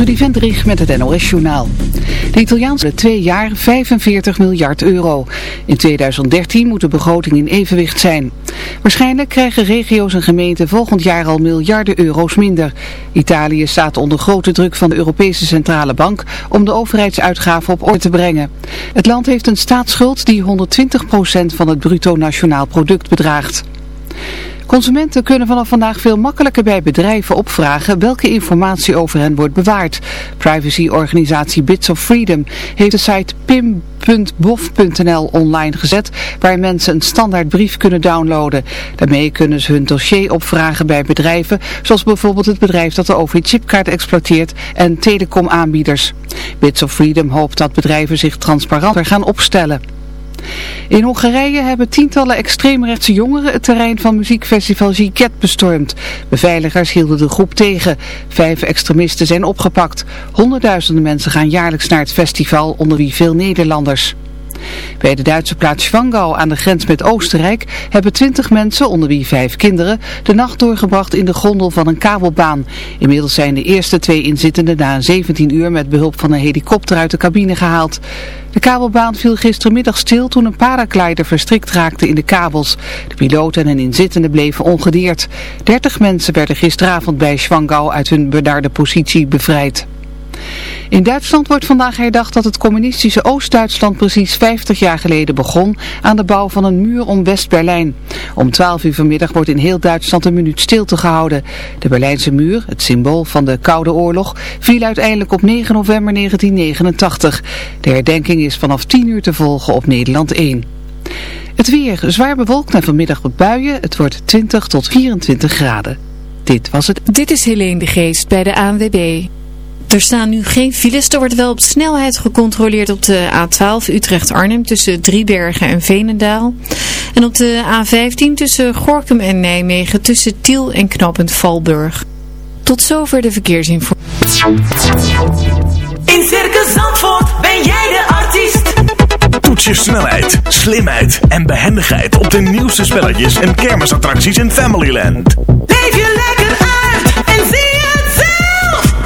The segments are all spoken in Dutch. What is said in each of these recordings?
Trudy Vendrich met het NOS-journaal. De Italiaanse twee jaar 45 miljard euro. In 2013 moet de begroting in evenwicht zijn. Waarschijnlijk krijgen regio's en gemeenten volgend jaar al miljarden euro's minder. Italië staat onder grote druk van de Europese Centrale Bank om de overheidsuitgaven op orde te brengen. Het land heeft een staatsschuld die 120% van het bruto nationaal product bedraagt. Consumenten kunnen vanaf vandaag veel makkelijker bij bedrijven opvragen welke informatie over hen wordt bewaard. Privacyorganisatie Bits of Freedom heeft de site pim.bof.nl online gezet waar mensen een standaard brief kunnen downloaden. Daarmee kunnen ze hun dossier opvragen bij bedrijven zoals bijvoorbeeld het bedrijf dat de OV-chipkaart exploiteert en telecomaanbieders. Bits of Freedom hoopt dat bedrijven zich transparanter gaan opstellen. In Hongarije hebben tientallen extreemrechtse jongeren het terrein van muziekfestival Giket bestormd. Beveiligers hielden de groep tegen. Vijf extremisten zijn opgepakt. Honderdduizenden mensen gaan jaarlijks naar het festival, onder wie veel Nederlanders. Bij de Duitse plaats Schwangau aan de grens met Oostenrijk hebben twintig mensen, onder wie vijf kinderen, de nacht doorgebracht in de gondel van een kabelbaan. Inmiddels zijn de eerste twee inzittenden na 17 uur met behulp van een helikopter uit de cabine gehaald. De kabelbaan viel gistermiddag stil toen een paraglider verstrikt raakte in de kabels. De piloot en een inzittende bleven ongedeerd. 30 mensen werden gisteravond bij Schwangau uit hun benarde positie bevrijd. In Duitsland wordt vandaag herdacht dat het communistische Oost-Duitsland precies 50 jaar geleden begon aan de bouw van een muur om West-Berlijn. Om 12 uur vanmiddag wordt in heel Duitsland een minuut stilte gehouden. De Berlijnse muur, het symbool van de Koude Oorlog, viel uiteindelijk op 9 november 1989. De herdenking is vanaf 10 uur te volgen op Nederland 1. Het weer zwaar bewolkt en vanmiddag wat buien. Het wordt 20 tot 24 graden. Dit was het. Dit is Helene de Geest bij de ANWB. Er staan nu geen files. Er wordt wel op snelheid gecontroleerd op de A12 Utrecht-Arnhem tussen Driebergen en Veenendaal. En op de A15 tussen Gorkum en Nijmegen tussen Tiel en Knoopend Valburg. Tot zover de verkeersinformatie. In Circus Zandvoort ben jij de artiest. Toets je snelheid, slimheid en behendigheid op de nieuwste spelletjes en kermisattracties in Familyland. Leef je lekker uit en zie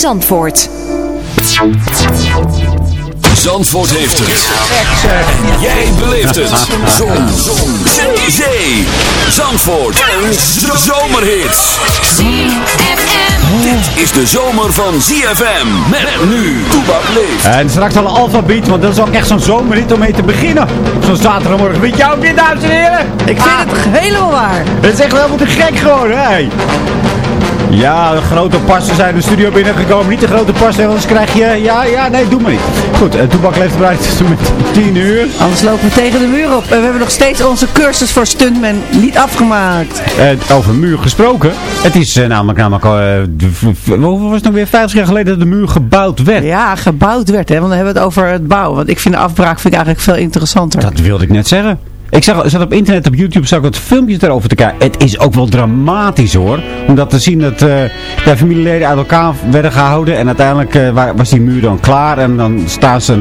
Zandvoort. Zandvoort heeft het. En jij beleeft het. Zon. Zon. Zee. Zee. Zandvoort. Een zomerhit. Dit is de zomer van ZFM. Met nu. Toebak leeft. En straks al een alfabeet, want dat is ook echt zo'n zomerhit om mee te beginnen. Zo'n zaterdagmorgen. Weet jou weer, dames en heren? Ik vind het helemaal waar. Het is echt helemaal te gek gewoon, hè? Ja, de grote passen zijn de studio binnengekomen. Niet de grote passen, anders krijg je... Ja, ja, nee, doe maar niet. Goed, uh, Toebak leeft eruit met 10 uur. Anders lopen we tegen de muur op. En we hebben nog steeds onze cursus voor stuntmen niet afgemaakt. Uh, over muur gesproken. Het is uh, namelijk, namelijk uh, hoe was het nog weer 50 jaar geleden dat de muur gebouwd werd? Ja, gebouwd werd, hè. Want dan hebben we het over het bouwen. Want ik vind de afbraak vind ik eigenlijk veel interessanter. Dat wilde ik net zeggen. Ik zag, zat op internet, op YouTube, zag ik wat filmpjes erover te kijken. Het is ook wel dramatisch hoor. Om dat te zien dat uh, de familieleden uit elkaar werden gehouden. En uiteindelijk uh, was die muur dan klaar. En dan staan ze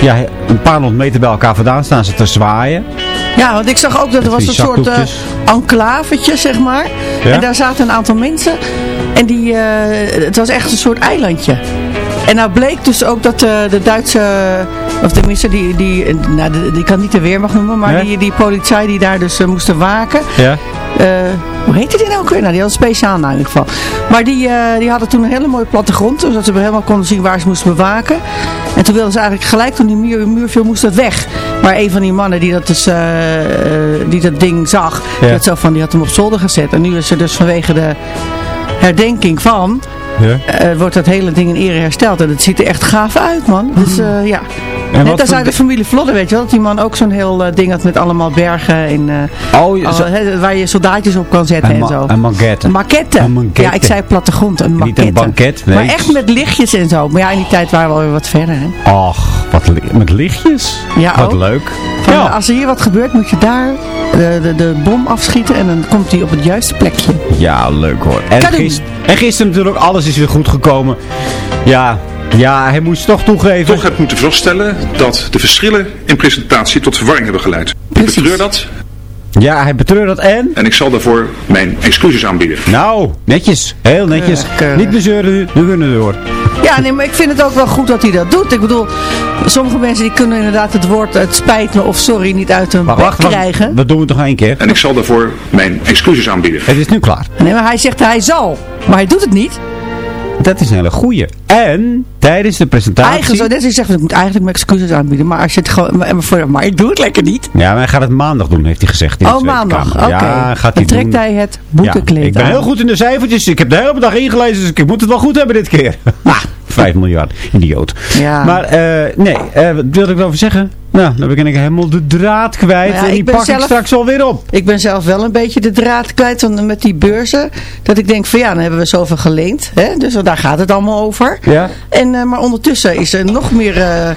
ja, een paar honderd meter bij elkaar vandaan staan ze te zwaaien. Ja, want ik zag ook dat er was een soort uh, enclavetje, zeg maar. Ja? En daar zaten een aantal mensen. En die, het was echt een soort eilandje. En nou bleek dus ook dat uh, de Duitse, of tenminste die, die, nou, die, die kan niet de Weermacht noemen, maar die, die politie die daar dus uh, moesten waken. Ja. Uh, hoe heette die nou ook weer? Nou, die had een speciaal naam in ieder geval. Maar die, die hadden toen een hele mooie plattegrond, zodat ze helemaal konden zien waar ze moesten bewaken. En toen wilden ze eigenlijk gelijk, toen die muur, muur viel, moest dat weg. Maar een van die mannen die dat, dus, die dat ding zag, ja. had zo van, die had hem op zolder gezet. En nu is er dus vanwege de herdenking van ja. Uh, wordt dat hele ding in ere hersteld. En het ziet er echt gaaf uit, man. Dus uh, ja. En Net als uit de familie Vlodder, weet je wel. Dat die man ook zo'n heel uh, ding had met allemaal bergen. En, uh, oh, waar je soldaatjes op kan zetten en, en zo. Een maquette. Een maquette. Een maquette. Ja, ik zei plattegrond. Een maquette. Niet een banket. Nee. Maar echt met lichtjes en zo. Maar ja, in die tijd waren we alweer wat verder. Hè. Och, wat li met lichtjes? Ja, Wat ook. leuk. Van, ja. Als er hier wat gebeurt, moet je daar de, de, de bom afschieten. En dan komt hij op het juiste plekje. Ja, leuk hoor. En, gisteren, en gisteren natuurlijk, alles is weer goed gekomen. Ja, ja, hij moest toch toegeven. Toch heb ik moeten vaststellen dat de verschillen in presentatie tot verwarring hebben geleid. Precies. Ik betreur dat. Ja, hij betreurt dat en? En ik zal daarvoor mijn excuses aanbieden. Nou, netjes. Heel netjes. Uh, Niet bezeuren, we kunnen door. Ja, nee, maar ik vind het ook wel goed dat hij dat doet. Ik bedoel, sommige mensen die kunnen inderdaad het woord het spijt me of sorry niet uit hun bek krijgen. Dat doen we toch één keer? En ik zal daarvoor mijn excuses aanbieden. Het is nu klaar. Nee, maar hij zegt hij zal. Maar hij doet het niet. Dat is een hele goeie. En tijdens de presentatie... Eigenlijk, zo, net als zegt, ik moet eigenlijk mijn excuses aanbieden. Maar, als je het gewoon, maar, maar ik doe het lekker niet. Ja, maar hij gaat het maandag doen, heeft hij gezegd. In oh, maandag. Oké. Ja, gaat hij trekt hij het boekenkleed ja, Ik ben heel goed in de cijfertjes. Ik heb de hele dag ingelezen, dus ik moet het wel goed hebben dit keer. 5 miljard, idioot. Ja. Maar uh, nee, uh, wat wilde ik even zeggen? Nou, dan ben ik helemaal de draad kwijt. Nou ja, en die pak zelf, ik straks alweer op. Ik ben zelf wel een beetje de draad kwijt van, met die beurzen. Dat ik denk van ja, dan hebben we zoveel geleend. Hè? Dus daar gaat het allemaal over. Ja. En, uh, maar ondertussen is er nog meer, uh,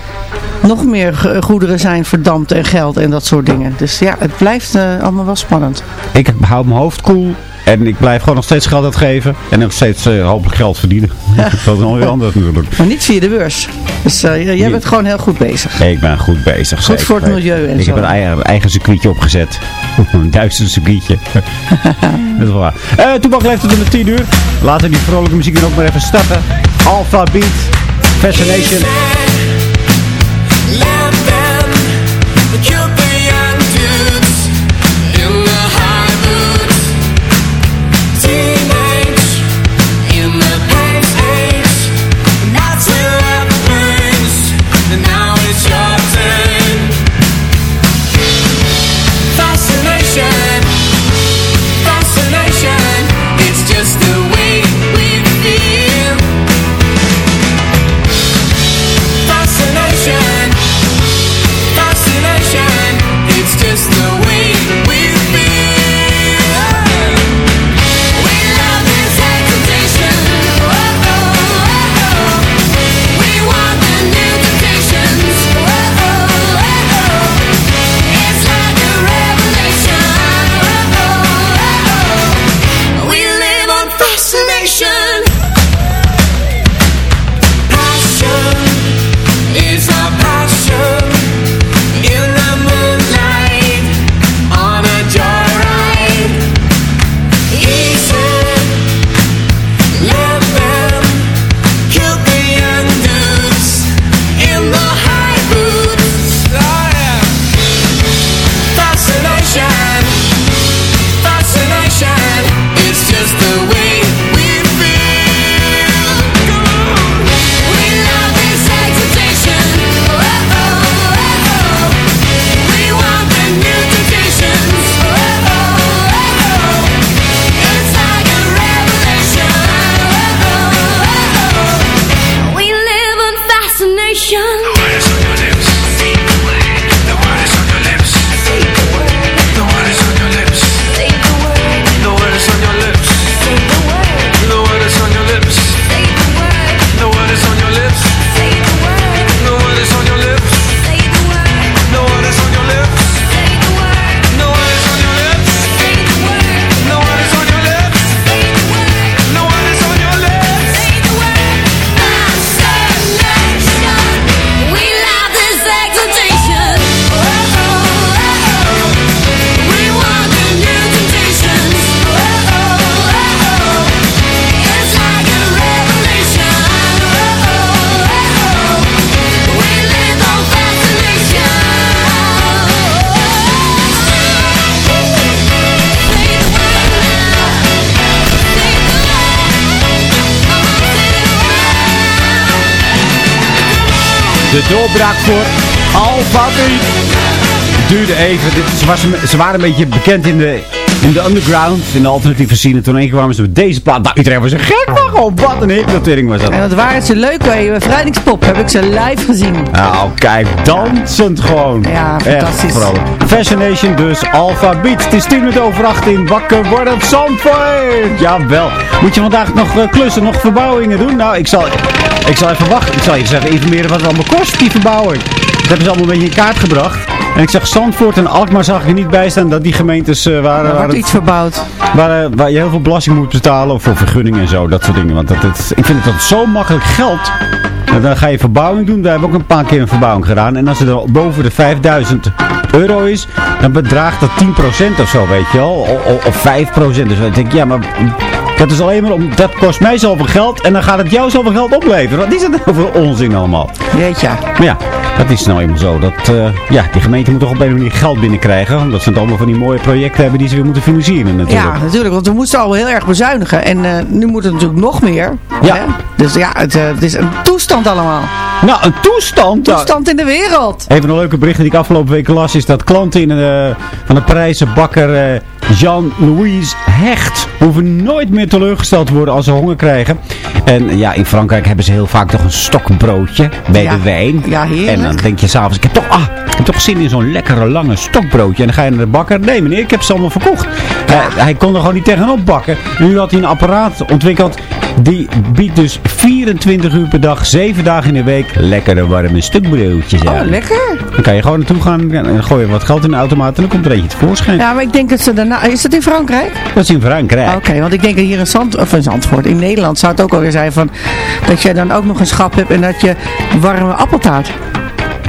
nog meer goederen zijn verdampt en geld en dat soort dingen. Dus ja, het blijft uh, allemaal wel spannend. Ik hou mijn hoofd koel. Cool. En ik blijf gewoon nog steeds geld uitgeven. En nog steeds uh, hopelijk geld verdienen. dat is nog weer anders natuurlijk. Maar niet via de beurs. Dus uh, jij bent gewoon heel goed bezig. Ik ben goed bezig. Goed voor het milieu en ik zo. heb een eigen, eigen circuitje opgezet. een Duitse circuitje. dat is wel waar. Uh, Toebak leeft het om de 10 uur. Laten we die vrolijke muziek dan ook maar even starten. Alpha Beat. Fascination. De doorbraak voor Alpha Het duurde even. Ze, was, ze waren een beetje bekend in de, in de underground, in de alternatieve scene. Toen kwamen ze met deze plaat. Nou, iedereen was er gek van. Gewoon, wat een hip was dat. En wat waren ze leuk bij. Heb ik ze live gezien. Nou, kijk, dansend gewoon. Ja, fantastisch. Echt Fashion Nation dus, Alpha Beat. Het is 10 minuten over 8 in Wakker worden op Zandvoort. Jawel. Moet je vandaag nog uh, klussen, nog verbouwingen doen? Nou, ik zal, ik zal even wachten. Ik zal je eens even informeren wat het allemaal kost, die verbouwing. Dat hebben ze allemaal een beetje in kaart gebracht. En ik zag Zandvoort en Alkmaar zag ik er niet bij staan dat die gemeentes uh, waren... Er wordt iets verbouwd. Waar, waar, je heel veel belasting moet betalen voor vergunningen en zo, dat soort dingen. Want dat, dat, ik vind dat zo makkelijk geld. Dan ga je verbouwing doen. Wij hebben ook een paar keer een verbouwing gedaan. En als het er boven de 5000 euro is, dan bedraagt dat 10% of zo, weet je wel. Of, of 5%. Dus dan denk ik, ja, maar dat is alleen maar om, dat kost mij zoveel geld en dan gaat het jou zoveel geld opleveren. Wat is dat nou voor onzin allemaal? Jeetje. Maar ja, dat is nou eenmaal zo. Dat, uh, ja, die gemeente moet toch op een of andere manier geld binnenkrijgen. Omdat ze het allemaal van die mooie projecten hebben die ze weer moeten financieren natuurlijk. Ja, natuurlijk. Want we moesten al heel erg bezuinigen. En uh, nu moet het natuurlijk nog meer. Ja. Hè? Dus ja, het, uh, het, is een toestand allemaal. Nou, een toestand? Toestand in de wereld. Even een leuke bericht die ik afgelopen week las. Is dat klanten in de, van de prijzenbakker Jean-Louis Hecht hoeven nooit meer teleurgesteld te worden als ze honger krijgen. En ja, in Frankrijk hebben ze heel vaak toch een stokbroodje bij de wijn. Ja, heerlijk. En dan denk je s'avonds, ik heb toch, ah, ik heb toch zin in zo'n lekkere lange stokbroodje. En dan ga je naar de bakker. Nee meneer, ik heb ze allemaal verkocht. hij kon er gewoon niet tegenop bakken. Nu had hij een apparaat ontwikkeld. Die biedt dus 24 uur per dag, 7 dagen in de week lekkere warme stukbroodjes aan. Oh, lekker. Dan kan je gewoon naartoe gaan en gooi je wat geld in de automaat en dan komt er eentje tevoorschijn. Ja, maar ik denk dat ze daarna... Is dat in Frankrijk? Dat is in Frankrijk. Oké, want ik denk dat hier in, Zand, of in Zandvoort, in Nederland zou het ook alweer zijn van... Dat je dan ook nog een schap hebt en dat je warme appeltaart...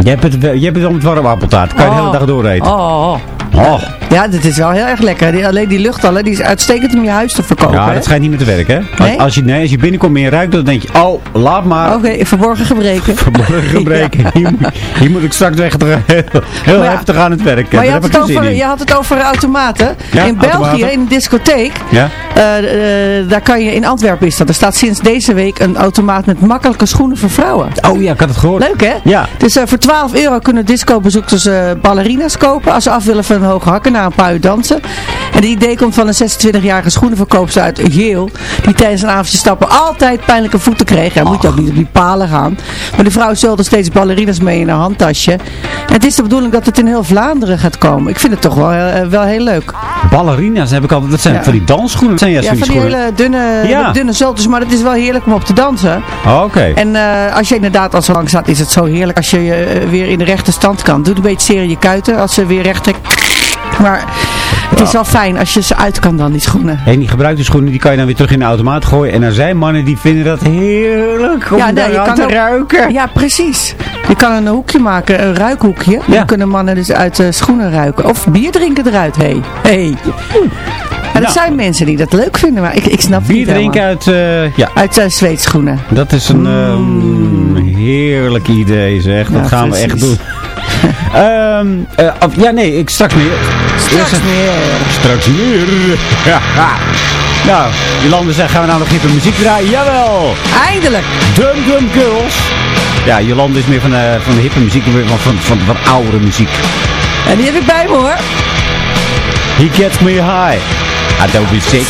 Je hebt het, je hebt het om het warme appeltaart. Kan je de hele oh. dag dooreten. Oh, oh. Oh. Ja, dit is wel heel erg lekker. alleen die luchtallen, die is uitstekend om je huis te verkopen. Ja, dat schijnt niet meer te werken, hè? Nee? Als je, nee, als je binnenkomt en je ruikt, dan denk je, oh, laat maar. Oké, verborgen gebreken. verborgen gebreken. hier, hier, moet ik straks weg heel, heel ja, heftig aan het werken. Maar je had, het over, je had het over automaten. in België, in een discotheek, ja? Uh, uh, daar kan je, in Antwerpen is dat, er staat sinds deze week een automaat met makkelijke schoenen voor vrouwen. Oh ja, ik had het gehoord. Leuk, hè? Ja. Dus uh, voor 12 euro kunnen discobezoekers ballerina's kopen als ze af willen van hoge hakken een paar dansen. En het idee komt van een 26-jarige schoenenverkoopster uit Geel. Die tijdens een avondje stappen altijd pijnlijke voeten kreeg. En moet je ook niet op die palen gaan. Maar de vrouw zulde steeds ballerinas mee in haar handtasje. En het is de bedoeling dat het in heel Vlaanderen gaat komen. Ik vind het toch wel, uh, wel heel leuk. Ballerinas heb ik altijd. Dat zijn ja. van die dansschoenen. Dat zijn ja, van die, hele dunne, ja. dunne zulters. Maar het is wel heerlijk om op te dansen. Oh, Oké. En uh, als je inderdaad al zo lang staat, is het zo heerlijk als je uh, weer in de rechte stand kan. Doe een beetje zeer in je kuiten. Als ze weer recht maar het is wel fijn als je ze uit kan dan, die schoenen. En die gebruikte schoenen, die kan je dan weer terug in de automaat gooien. En er zijn mannen die vinden dat heerlijk om ja, nee, je kan te ruiken. Ja, precies. Je kan een hoekje maken, een ruikhoekje. Ja. Dan kunnen mannen dus uit schoenen ruiken. Of bier drinken eruit, hé. Hey. hey. Maar dat nou. zijn mensen die dat leuk vinden, maar ik, ik snap het niet Bier drinken uit, uh, ja. uit uh, zweetschoenen. Dat is een mm. um, heerlijk idee zeg. Dat gaan we echt doen. um, uh, ja, nee, ik straks meer. Straks meer. Straks meer. Ja. Nou, Jolande zegt, gaan we nou nog even muziek draaien? Jawel! Eindelijk! Dum Dum Girls. Ja, Jolande is meer van, uh, van de hippe muziek, van, van, van wat oudere muziek. En die heb ik bij me hoor. He gets me high. I don't be sick.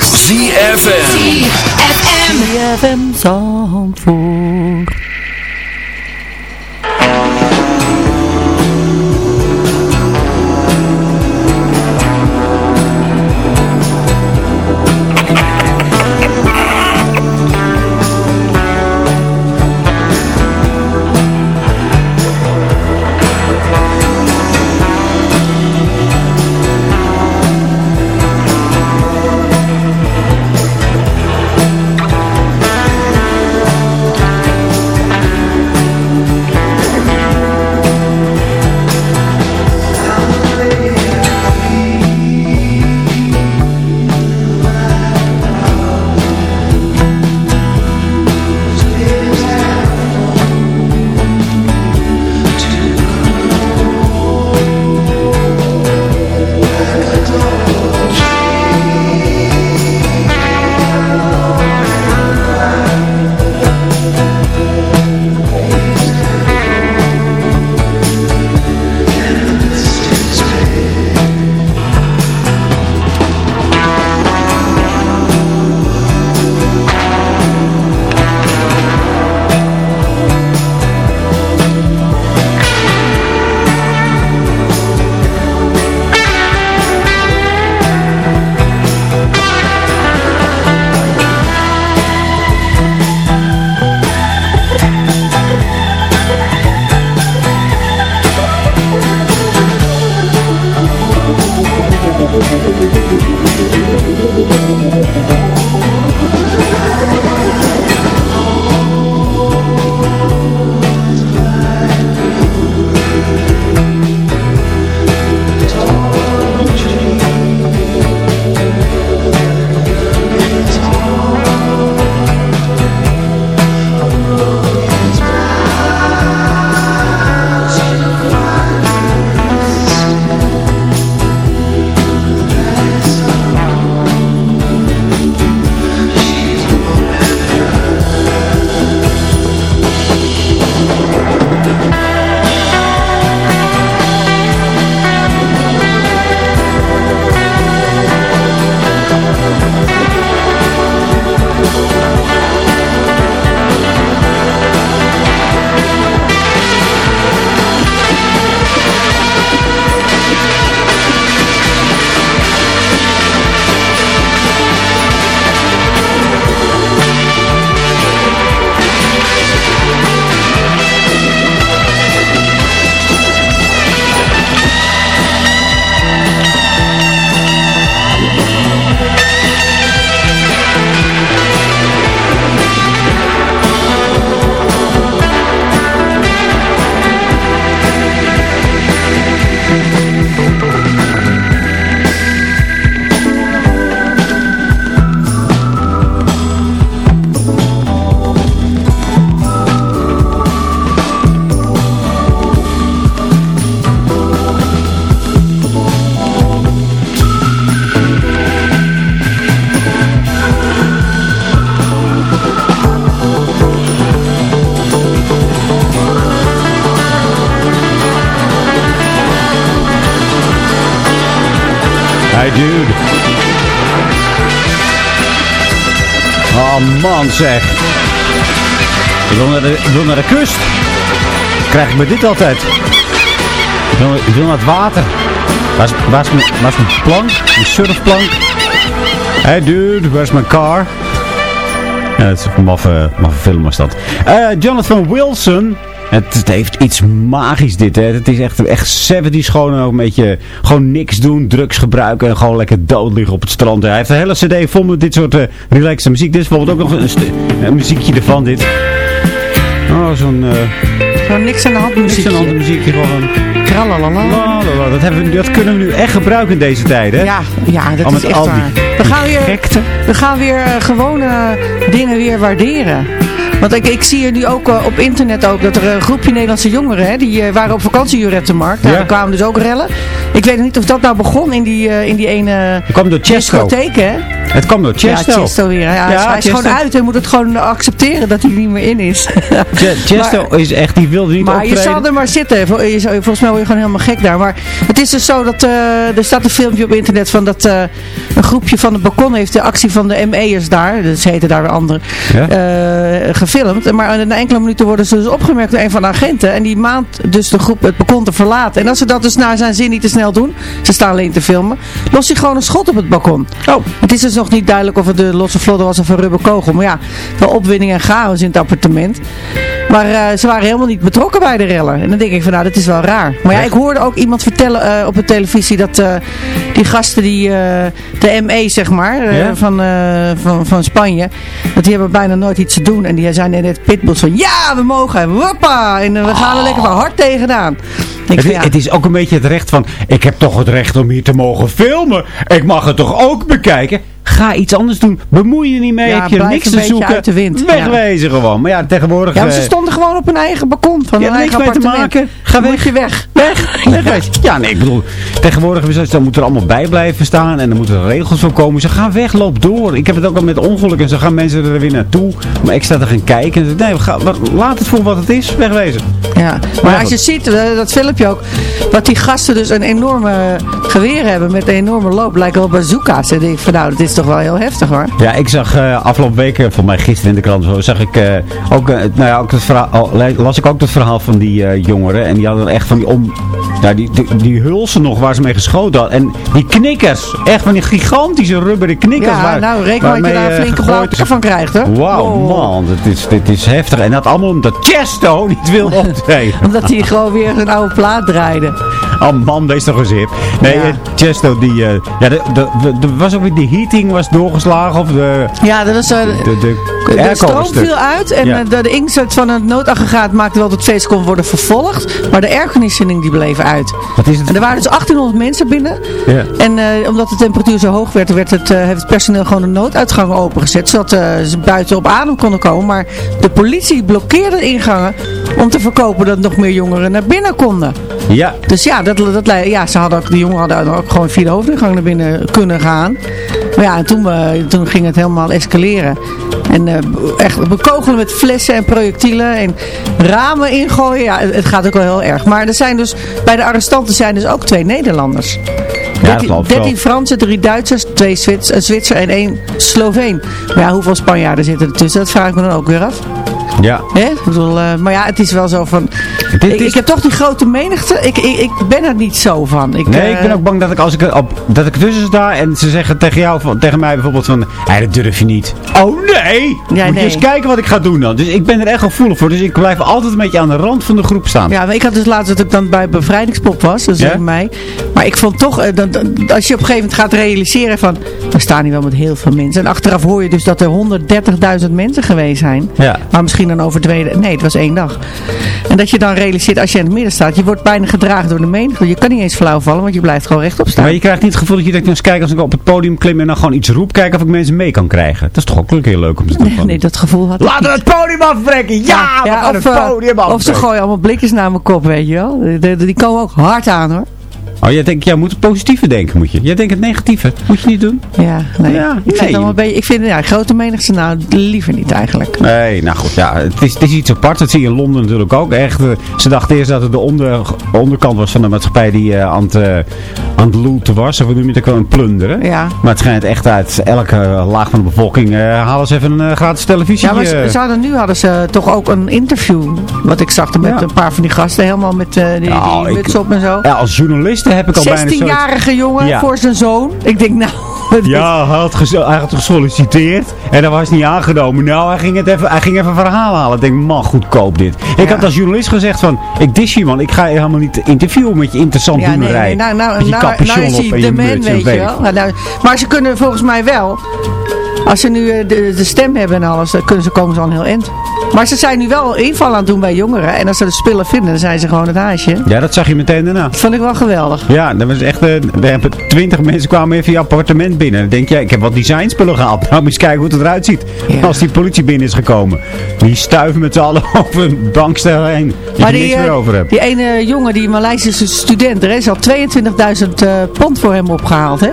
ZFM. ZFM Zandvoort. Thank man zeg. Ik wil naar de, ik wil naar de kust. Krijg ik me dit altijd. Ik wil, wil naar het water. Waar is, waar is, mijn, waar is mijn plank? Mijn surfplank? Hey dude, waar is mijn car? Dat is een maffe, maffe film was dat. Uh, Jonathan Wilson. Het, het, heeft iets magisch dit, hè. Het is echt, echt 70's gewoon ook een beetje, gewoon niks doen, drugs gebruiken en gewoon lekker dood liggen op het strand. Hij heeft een hele cd vol met dit soort uh, relaxe muziek. Dit is bijvoorbeeld ook nog een, een muziekje ervan, dit. Oh, zo'n... Uh, Zo'n niks aan de hand muziekje. Niks aan de hand muziekje, gewoon... Tralalala. Dat, hebben we, dat kunnen we nu echt gebruiken in deze tijden. Ja, ja dat is echt waar. We gaan weer, we gaan weer uh, gewone dingen weer waarderen. Want ik, ik zie er nu ook uh, op internet ook dat er een groepje Nederlandse jongeren, hè, die uh, waren op vakantie hier de markt. Daar kwamen dus ook rellen. Ik weet niet of dat nou begon in die, uh, in die ene kwam door discotheek, hè? Het kwam door Chesto. Ja, Chesto weer. Ja, Ja, hij is Chesto. gewoon uit. Hij moet het gewoon accepteren dat hij niet meer in is. Che- Chesto is echt, die wilde niet Maar je optreden. zal er maar zitten. Vol- je Volgens mij word je gewoon helemaal gek daar. Maar het is dus zo dat eh, er staat een filmpje op internet van dat eh, een groepje van het balkon heeft de actie van de ME'ers daar, dus ze heten daar weer anderen, Ja? eh, gefilmd. Maar na enkele minuten worden ze dus opgemerkt door een van de agenten. En die maand dus de groep het balkon te verlaten. En als ze dat dus naar zijn zin niet te snel doen, ze staan alleen te filmen, lost hij gewoon een schot op het balkon. Oh. Het is dus nog niet duidelijk of het de losse vlodder was of een rubberkogel. Maar ja, wel opwinding en chaos in het appartement. Maar eh, ze waren helemaal niet betrokken bij de rellen. En dan denk ik van nou, dat is wel raar. Maar ja, ik hoorde ook iemand vertellen eh, op de televisie dat eh, die gasten die, de ME zeg maar, Ja? van, van, van Spanje, dat die hebben bijna nooit iets te doen. En die zijn net pitbulls van ja, we mogen, woppa, en we gaan er lekker wel hard tegenaan. Het, van, ja, het is ook een beetje het recht van, ik heb toch het recht om hier te mogen filmen. Ik mag het toch ook bekijken. Ga iets anders doen. Bemoei je niet mee. Ja, heb je niks een te zoeken. uit de wind. Wegwezen gewoon. Maar ja, tegenwoordig... ja, ze eh, stonden gewoon op hun eigen balkon van je hun niks eigen mee te appartement. maken. Ga weg. je weg. Weg, wegwezen. Ja, nee, ik bedoel, tegenwoordig dan moet er allemaal bij blijven staan en er moeten regels voor komen. Ze gaan weg, loop door. Ik heb het ook al met ongelukken. Zo gaan mensen er weer naartoe. Maar ik sta er gaan kijken. En nee, we gaan, laat het voor wat het is. Wegwezen. Ja, maar als je ziet, eh, dat filmpje ook, wat die gasten dus een enorme geweer hebben met een enorme loop, lijkt wel bazooka's. En denk ik van nou, dat is toch wel heel heftig hoor. Ja, ik zag eh, afgelopen weken, voor mij gisteren in de krant, zo, zag ik eh, ook, eh, nou ja, ook het verhaal, oh, las ik ook het verhaal van die eh, jongeren. En die hadden echt van die om, ja, die, die, die hulsen nog waar ze mee geschoten hadden. En die knikkers, echt van die gigantische rubberen knikkers. Ja, waar- nou reken maar dat je daar een eh, flinke gegooid blauw is. van krijgt hoor. Wauw, Wow. man, dit is, dit is heftig. En dat allemaal omdat Chesto niet wil optreden. Omdat hij gewoon weer een oude plaat draaide. Oh man, deze toch een zip. Nee, Ja. eh, Chesto die, eh, ja, de, de, de, de- was ook weer de heating was doorgeslagen of de, Ja, dat was... eh, de, de, stroom viel uit en Ja. eh, de, de inzet van het noodaggregaat maakte wel dat het feest kon worden vervolgd. Maar de airconditioning die bleef uit. Wat is het? En er waren dus 1800 mensen binnen. Ja. En eh, omdat de temperatuur zo hoog werd, werd het, eh, heeft het personeel gewoon de nooduitgang opengezet. Zodat eh, ze buiten op adem konden komen. Maar de politie blokkeerde de ingangen om te voorkomen dat nog meer jongeren naar binnen konden. Ja, Dus ja, dat, dat, ja ze hadden ook, de jongeren hadden ook gewoon via de hoofdingang naar binnen kunnen gaan. Maar ja, en toen, toen ging het helemaal escaleren. En eh, echt bekogelen met flessen en projectielen en ramen ingooien. Ja, het, het gaat ook wel heel erg. Maar er zijn dus, bij de arrestanten zijn dus ook twee Nederlanders. dat 13, geloof ik wel. 13 Fransen, 3 Duitsers, 2 Zwits, een Zwitser en 1 Sloveen. Maar ja, hoeveel Spanjaarden zitten er tussen? Dat vraag ik me dan ook weer af. Ja. Hè? Ik bedoel, eh, maar ja, het is wel zo van... Dit ik, is- ik heb toch die grote menigte. Ik, ik, ik ben er niet zo van. Ik, Nee, eh, ik ben ook bang dat ik als ik op, dat ik tussen sta en ze zeggen tegen jou, van, tegen mij bijvoorbeeld van, hé, dat durf je niet. Oh nee! Ja, Moet nee. je eens kijken wat ik ga doen dan. Dus ik ben er echt gevoelig voor. Dus ik blijf altijd een beetje aan de rand van de groep staan. Ja, maar ik had dus laatst dat ik dan bij bevrijdingspop was, Ja? in mei. Maar ik vond toch, eh, dan- als je op een gegeven moment gaat realiseren van, we staan hier wel met heel veel mensen. En achteraf hoor je dus dat er 130.000 mensen geweest zijn. Ja. Maar misschien dan over twee, nee, het was één dag. En dat je dan realiseert, als je in het midden staat, je wordt bijna gedragen door de menigte. Je kan niet eens flauw vallen, want je blijft gewoon rechtop staan. Maar je krijgt niet het gevoel dat je denkt, nou eens kijken als ik op het podium klim en dan gewoon iets roep, kijken of ik mensen mee kan krijgen. Dat is toch ook een keer leuk om te doen. Nee, nee, dat gevoel had Laten we het podium afbreken! Ja, of, het eh, podium of ze gooien allemaal blikjes naar mijn kop, weet je wel. Die komen ook hard aan hoor. Oh, jij denkt, jij moet het positieve denken, moet je. Jij denkt het negatieve. Moet je niet doen. Ja, nee. Ja, ik vind het een beetje, ik vind, ja, grote menigte, nou, liever niet eigenlijk. Nee, nou goed, ja, het is, het is iets apart. Dat zie je in Londen natuurlijk ook. Echt, eh, ze dachten eerst dat het de onder, onderkant was van de maatschappij die eh, aan, het, eh, aan het looten was. Of we noemen het wel een plunderen. Ja. Maar het schijnt echt uit elke laag van de bevolking. eh halen ze even een eh, gratis televisie. Ja, maar ze, hadden, nu hadden ze toch ook een interview, wat ik zag met Ja. een paar van die gasten, helemaal met eh, die, Nou, die muts op en zo. ja, als journaliste heb ik al bijna zoiets... 16-jarige jongen voor zijn zoon. Ik denk, nou... Ja, hij had, hij had gesolliciteerd en dat was niet aangenomen. Nou, hij ging, het even, hij ging even een verhaal halen. Ik denk, man, goedkoop dit. Ik Ja. had als journalist gezegd van, ik dis je man, ik ga je helemaal niet interviewen met je interessant Ja, nee, nee, nou, nou, met je nou, capuchon nou is hij de je man, weet je wel. Nou, nou, maar ze kunnen volgens mij wel, als ze nu eh, de, de stem hebben en alles, dan kunnen ze, komen ze al een heel eind. Maar ze zijn nu wel inval aan het doen bij jongeren. En als ze de spullen vinden, dan zijn ze gewoon het haasje. Ja, dat zag je meteen daarna. Dat vond ik wel geweldig. Ja, dat was echt, eh, we hebben twintig mensen kwamen even je appartement binnen. Dan denk je, ik heb wat designspullen gehaald. Nou, eens kijken hoe het eruit ziet. Ja. Als die politie binnen is gekomen. Die stuiven met z'n allen over een bankstel heen. Dat Maar je die, niks meer eh, over hebt. die ene jongen, die Maleisische student, er is al 22.000 eh, pond voor hem opgehaald, hè?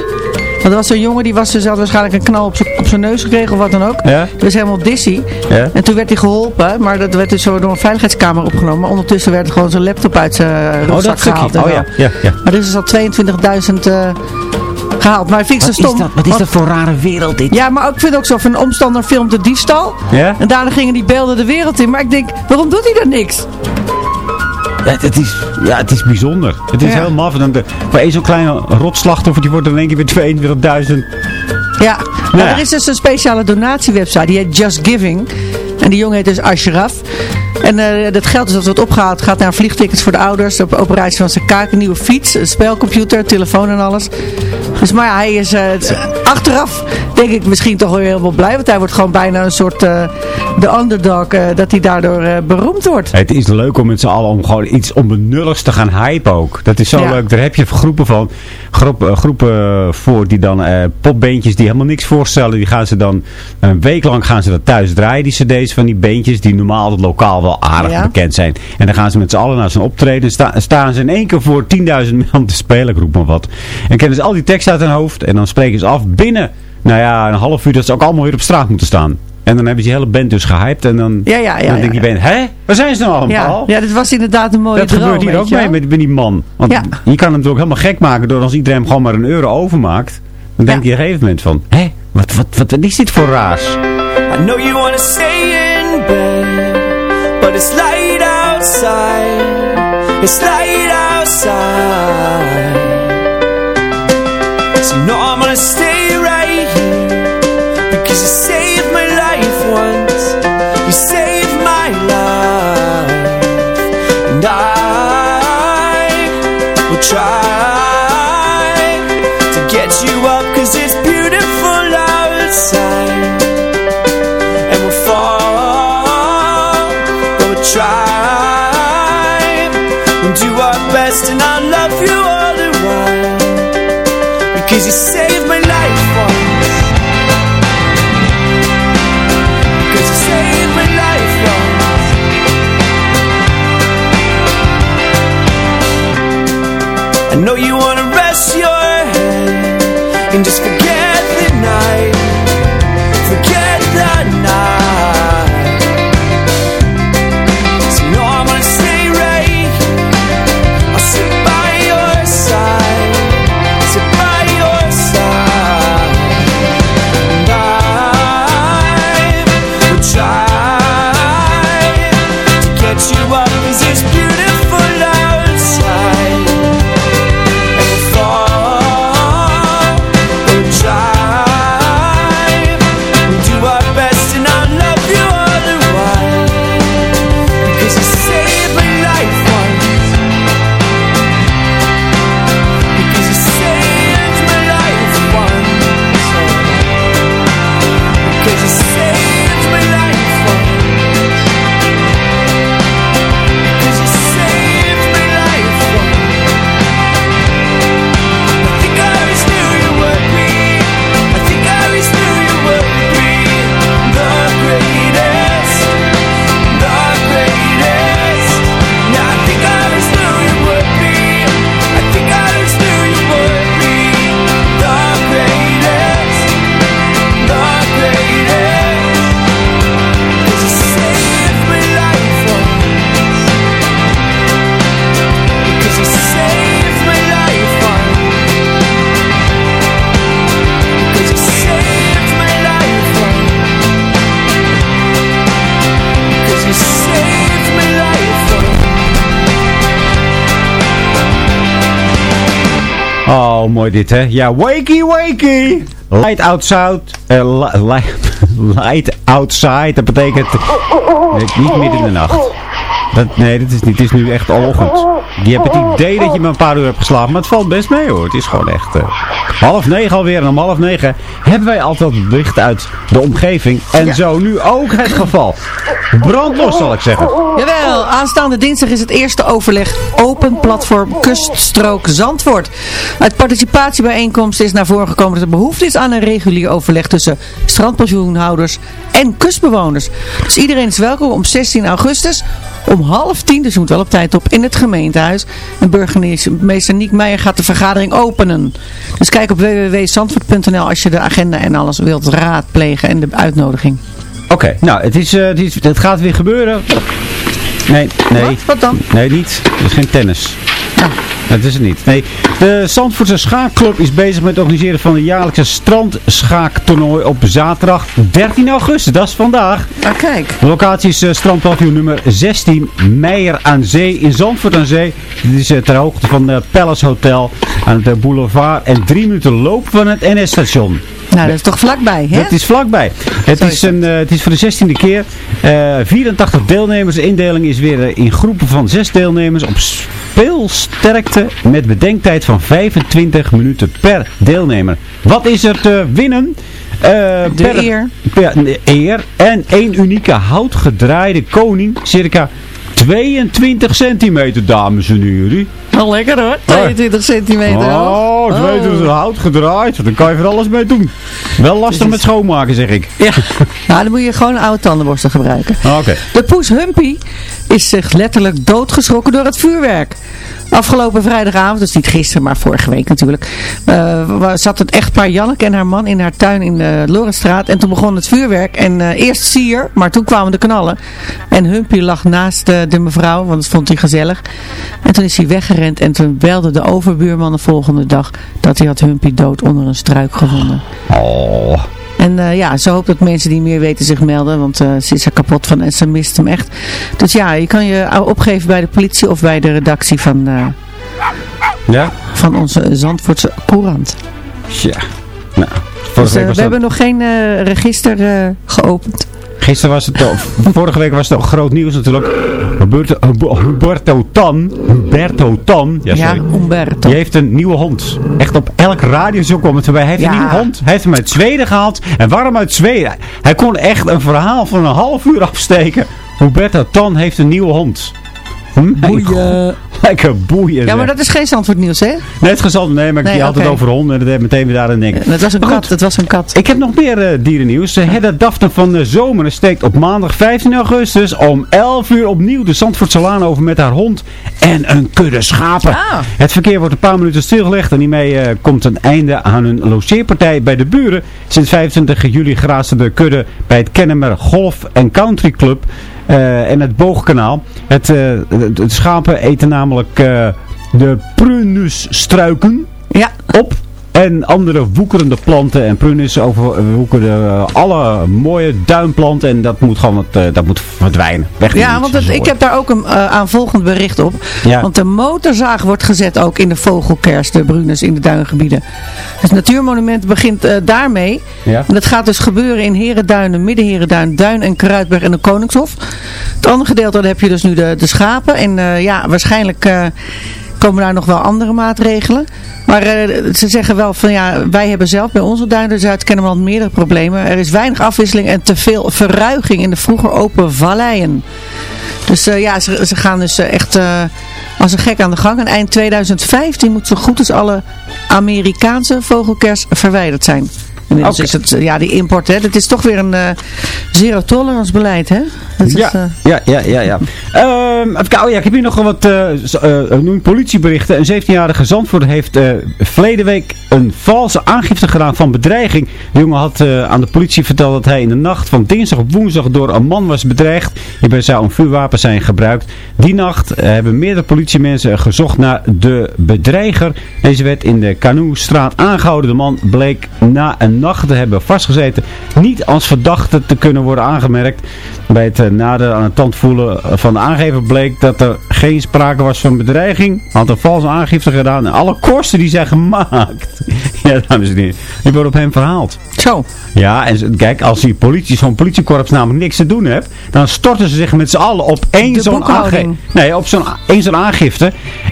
Want er was zo'n jongen, die was, dus had waarschijnlijk een knal op zijn neus gekregen of wat dan ook. Ja? Was helemaal dizzy. Ja? En toen werd hij geholpen, maar dat werd dus zo door een veiligheidskamer opgenomen. Maar ondertussen werd gewoon zijn laptop uit zijn Oh, rugzak dat stukje. gehaald. Oh ja, ja, ja. Maar er is dus al 22.000 eh, gehaald. Maar ik vind het zo is, stom. dat, wat is dat voor rare wereld dit? Ja, maar ook, ik vind ook zo van een omstander filmt de diefstal. Ja? En daarna gingen die beelden de wereld in. Maar ik denk, waarom doet hij dan niks? Ja, het, is, ja, het is bijzonder. Het is Ja. heel maf. En dan voor één zo'n kleine rotslachtoffer, die wordt dan één keer weer 22.000. Ja, maar ja. er is dus een speciale donatiewebsite. Die heet Just Giving. En die jongen heet dus Ashraf. En eh, dat geld dus dat wordt opgehaald gaat naar vliegtickets voor de ouders. Op operatie van zijn kaak, een nieuwe fiets, een spelcomputer, telefoon en alles. Dus maar ja, hij is eh, achteraf denk ik misschien toch wel heel wel blij. Want hij wordt gewoon bijna een soort eh, de underdog. dat hij daardoor beroemd wordt. Het is leuk om met z'n allen om gewoon iets onbenulligs te gaan hypen ook. Dat is zo Ja. leuk. Daar heb je groepen van. Groep, groepen voor die dan popbeentjes die helemaal niks voorstellen. Die gaan ze dan een week lang gaan ze dat thuis draaien. Die cd's van die beentjes die normaal lokaal wel aardig Ja. bekend zijn. En dan gaan ze met z'n allen naar zo'n optreden. Sta, staan ze in één keer voor 10.000 man te spelen. Ik roep maar wat. En kennen ze al die tekst uit hun hoofd. En dan spreken ze af binnen. Nou ja, een half uur dat ze ook allemaal weer op straat moeten staan. En dan hebben ze die hele band dus gehyped. En dan, Ja, ja, ja. dan denk je ja. hè? Waar zijn ze nou allemaal? Ja, ja, dit was inderdaad een mooie Dat droom. gebeurt hier ook mee met, met die man. Want Ja. je kan hem natuurlijk helemaal gek maken door als iedereen hem gewoon maar een euro overmaakt. Dan denk je op een gegeven moment van, hé, wat, wat, wat, wat is dit voor? I know you wanna but it's light outside. It's light outside. So no, I'm gonna stay right here because you mooi dit hè. Ja, wakey wakey. Light outside. eh, li- li- light outside. Dat betekent niet midden in de nacht. Nee, dat is niet. Het is nu echt ochtend. Je hebt het idee dat je maar een paar uur hebt geslapen. Maar het valt best mee hoor. Het is gewoon echt eh, half negen alweer. En om half negen hebben wij altijd bericht uit de omgeving. En zo nu ook het geval. Brandlos zal ik zeggen. Jawel, aanstaande dinsdag is het eerste overleg Open Platform Kuststrook Zandvoort. Uit participatiebijeenkomsten is naar voren gekomen dat er behoefte is aan een regulier overleg tussen strandpensioenhouders en kustbewoners. Dus iedereen is welkom om 16 augustus om half tien, dus je moet wel op tijd op, in het gemeentehuis. En burgemeester Niek Meijer gaat de vergadering openen. Dus kijk op www.zandvoort.nl als je de agenda en alles wilt raadplegen en de uitnodiging. Oké, nou, het, is, uh, het, is, het gaat weer gebeuren. Nee, nee. Wat, Wat dan? Nee, niet. Het is geen tennis. Ja. Dat is het niet. Nee, de Zandvoortse Schaakclub is bezig met het organiseren van een jaarlijkse strandschaaktoernooi op zaterdag 13 augustus. Dat is vandaag. Ah, kijk. De locatie is uh, strandpavioen nummer 16, Meijer aan Zee in Zandvoort aan Zee. Dit is uh, ter hoogte van het Palace Hotel aan de boulevard en drie minuten loop van het NS-station. Nou, dat is toch vlakbij, hè? Het is vlakbij. Het is, een, uh, het is voor de 16e keer. Uh, 84 deelnemers. De indeling is weer in groepen van 6 deelnemers op speelsterkte met bedenktijd van 25 minuten per deelnemer. Wat is er te winnen? Uh, de per, eer. Per, eer. En één unieke houtgedraaide koning. Circa 22 centimeter, dames en heren. Wel lekker hoor, 22 centimeter. Oh, 22 oh. hout gedraaid. Dan kan je er alles mee doen. Wel lastig met schoonmaken, zeg ik. Ja, nou dan moet je gewoon oude tandenborstel gebruiken. Oké. Okay. De poes Humpy is zich letterlijk doodgeschrokken door het vuurwerk. Afgelopen vrijdagavond, dus niet gisteren, maar vorige week natuurlijk, uh, zat het echtpaar Janneke en haar man in haar tuin in de Lorenstraat. En toen begon het vuurwerk. En uh, eerst sier, maar toen kwamen de knallen. En Humpy lag naast de mevrouw, want dat vond hij gezellig. En toen is hij weggerend en toen belde de overbuurman de volgende dag dat hij had Humpy dood onder een struik gevonden. Oh... En uh, ja, ze hoopt dat mensen die meer weten zich melden, want uh, ze is er kapot van en ze mist hem echt. Dus ja, je kan je opgeven bij de politie of bij de redactie van, uh, ja? van onze Zandvoortse Courant. Ja, nou. Dus, we dat... hebben nog geen register geopend. Gisteren was het, vorige week was het groot nieuws natuurlijk. Huberto, Huberto Tan, Huberto Tan, ja, ja, Humberto. Die heeft een nieuwe hond. Echt op elk radioshow komt het erbij. Hij heeft ja. een nieuwe hond. Hij heeft hem uit Zweden gehaald. En waarom uit Zweden? Hij kon echt een verhaal van een half uur afsteken. Huberto Tan heeft een nieuwe hond. Boeien. Lekker boeien. Ja, maar dat is geen Zandvoort nieuws, hè? Nee, het gezond. Nee, maar ik nee, had okay. het over honden en dat meteen weer daar een denk. Dat was een kat, dat was een kat. Ik heb nog meer uh, dierennieuws. Uh, Hedda Daphne van de Zomeren steekt op maandag 15 augustus om 11 uur opnieuw de Zandvoortse Laan over met haar hond en een kudde schapen. Ah. Het verkeer wordt een paar minuten stilgelegd en hiermee uh, komt een einde aan hun logeerpartij bij de buren. Sinds 25 juli graaste de kudde bij het Kennemer Golf Country Club. Uh, en het boogkanaal. Het, uh, het schapen eten namelijk uh, de prunusstruiken ja. op. En andere woekerende planten en prunus overwoekeren alle mooie duinplanten. En dat moet gewoon het, dat moet verdwijnen. Weg ja, want het, ik heb daar ook een uh, aanvolgend bericht op. Ja. Want de motorzaag wordt gezet ook in de vogelkers, de brunus in de duingebieden. Dus Natuurmonument begint uh, daarmee. Ja. En dat gaat dus gebeuren in Herenduinen, Middenherenduin, Duin en Kruidberg en de Koningshof. Het andere gedeelte, daar heb je dus nu de, de schapen. En uh, ja, waarschijnlijk komen daar nog wel andere maatregelen. Maar uh, ze zeggen wel van ja, wij hebben zelf bij onze duinen Zuid-Kennemerland meerdere problemen. Er is weinig afwisseling en te veel verruiging in de vroeger open valleien. Dus uh, ja, ze, ze, gaan dus uh, echt als een gek aan de gang. En eind 2015 moet zo goed als alle Amerikaanse vogelkers verwijderd zijn. Inmiddels okay. is het, ja, die import, hè, dat is toch weer een uh, zero tolerance beleid, hè? Dat ja, is, uh... ja, ja, ja, ja. Um, even, oh ja, ik heb hier nog wat uh, politieberichten. Een 17-jarige Zandvoort heeft verleden week een valse aangifte gedaan van bedreiging. De jongen had aan de politie verteld dat hij in de nacht van dinsdag op woensdag door een man was bedreigd. Hierbij zou een vuurwapen zijn gebruikt. Die nacht hebben meerdere politiemensen gezocht naar de bedreiger. Deze werd in de Canoestraat aangehouden. De man bleek na een nacht te hebben vastgezeten. Niet als verdachte te kunnen worden aangemerkt. Bij het uh, nader aan het tand voelen van de aangever bleek dat er geen sprake was van bedreiging. Had een valse aangifte gedaan. En alle kosten die zijn gemaakt. ja, dames en heren. Die worden op hem verhaald. Zo. Ja, en kijk, als die politie, zo'n politiekorps namelijk niks te doen heeft, dan storten ze zich met z'n allen op één zo'n aangifte. Nee, op zo'n één zo'n aangifte.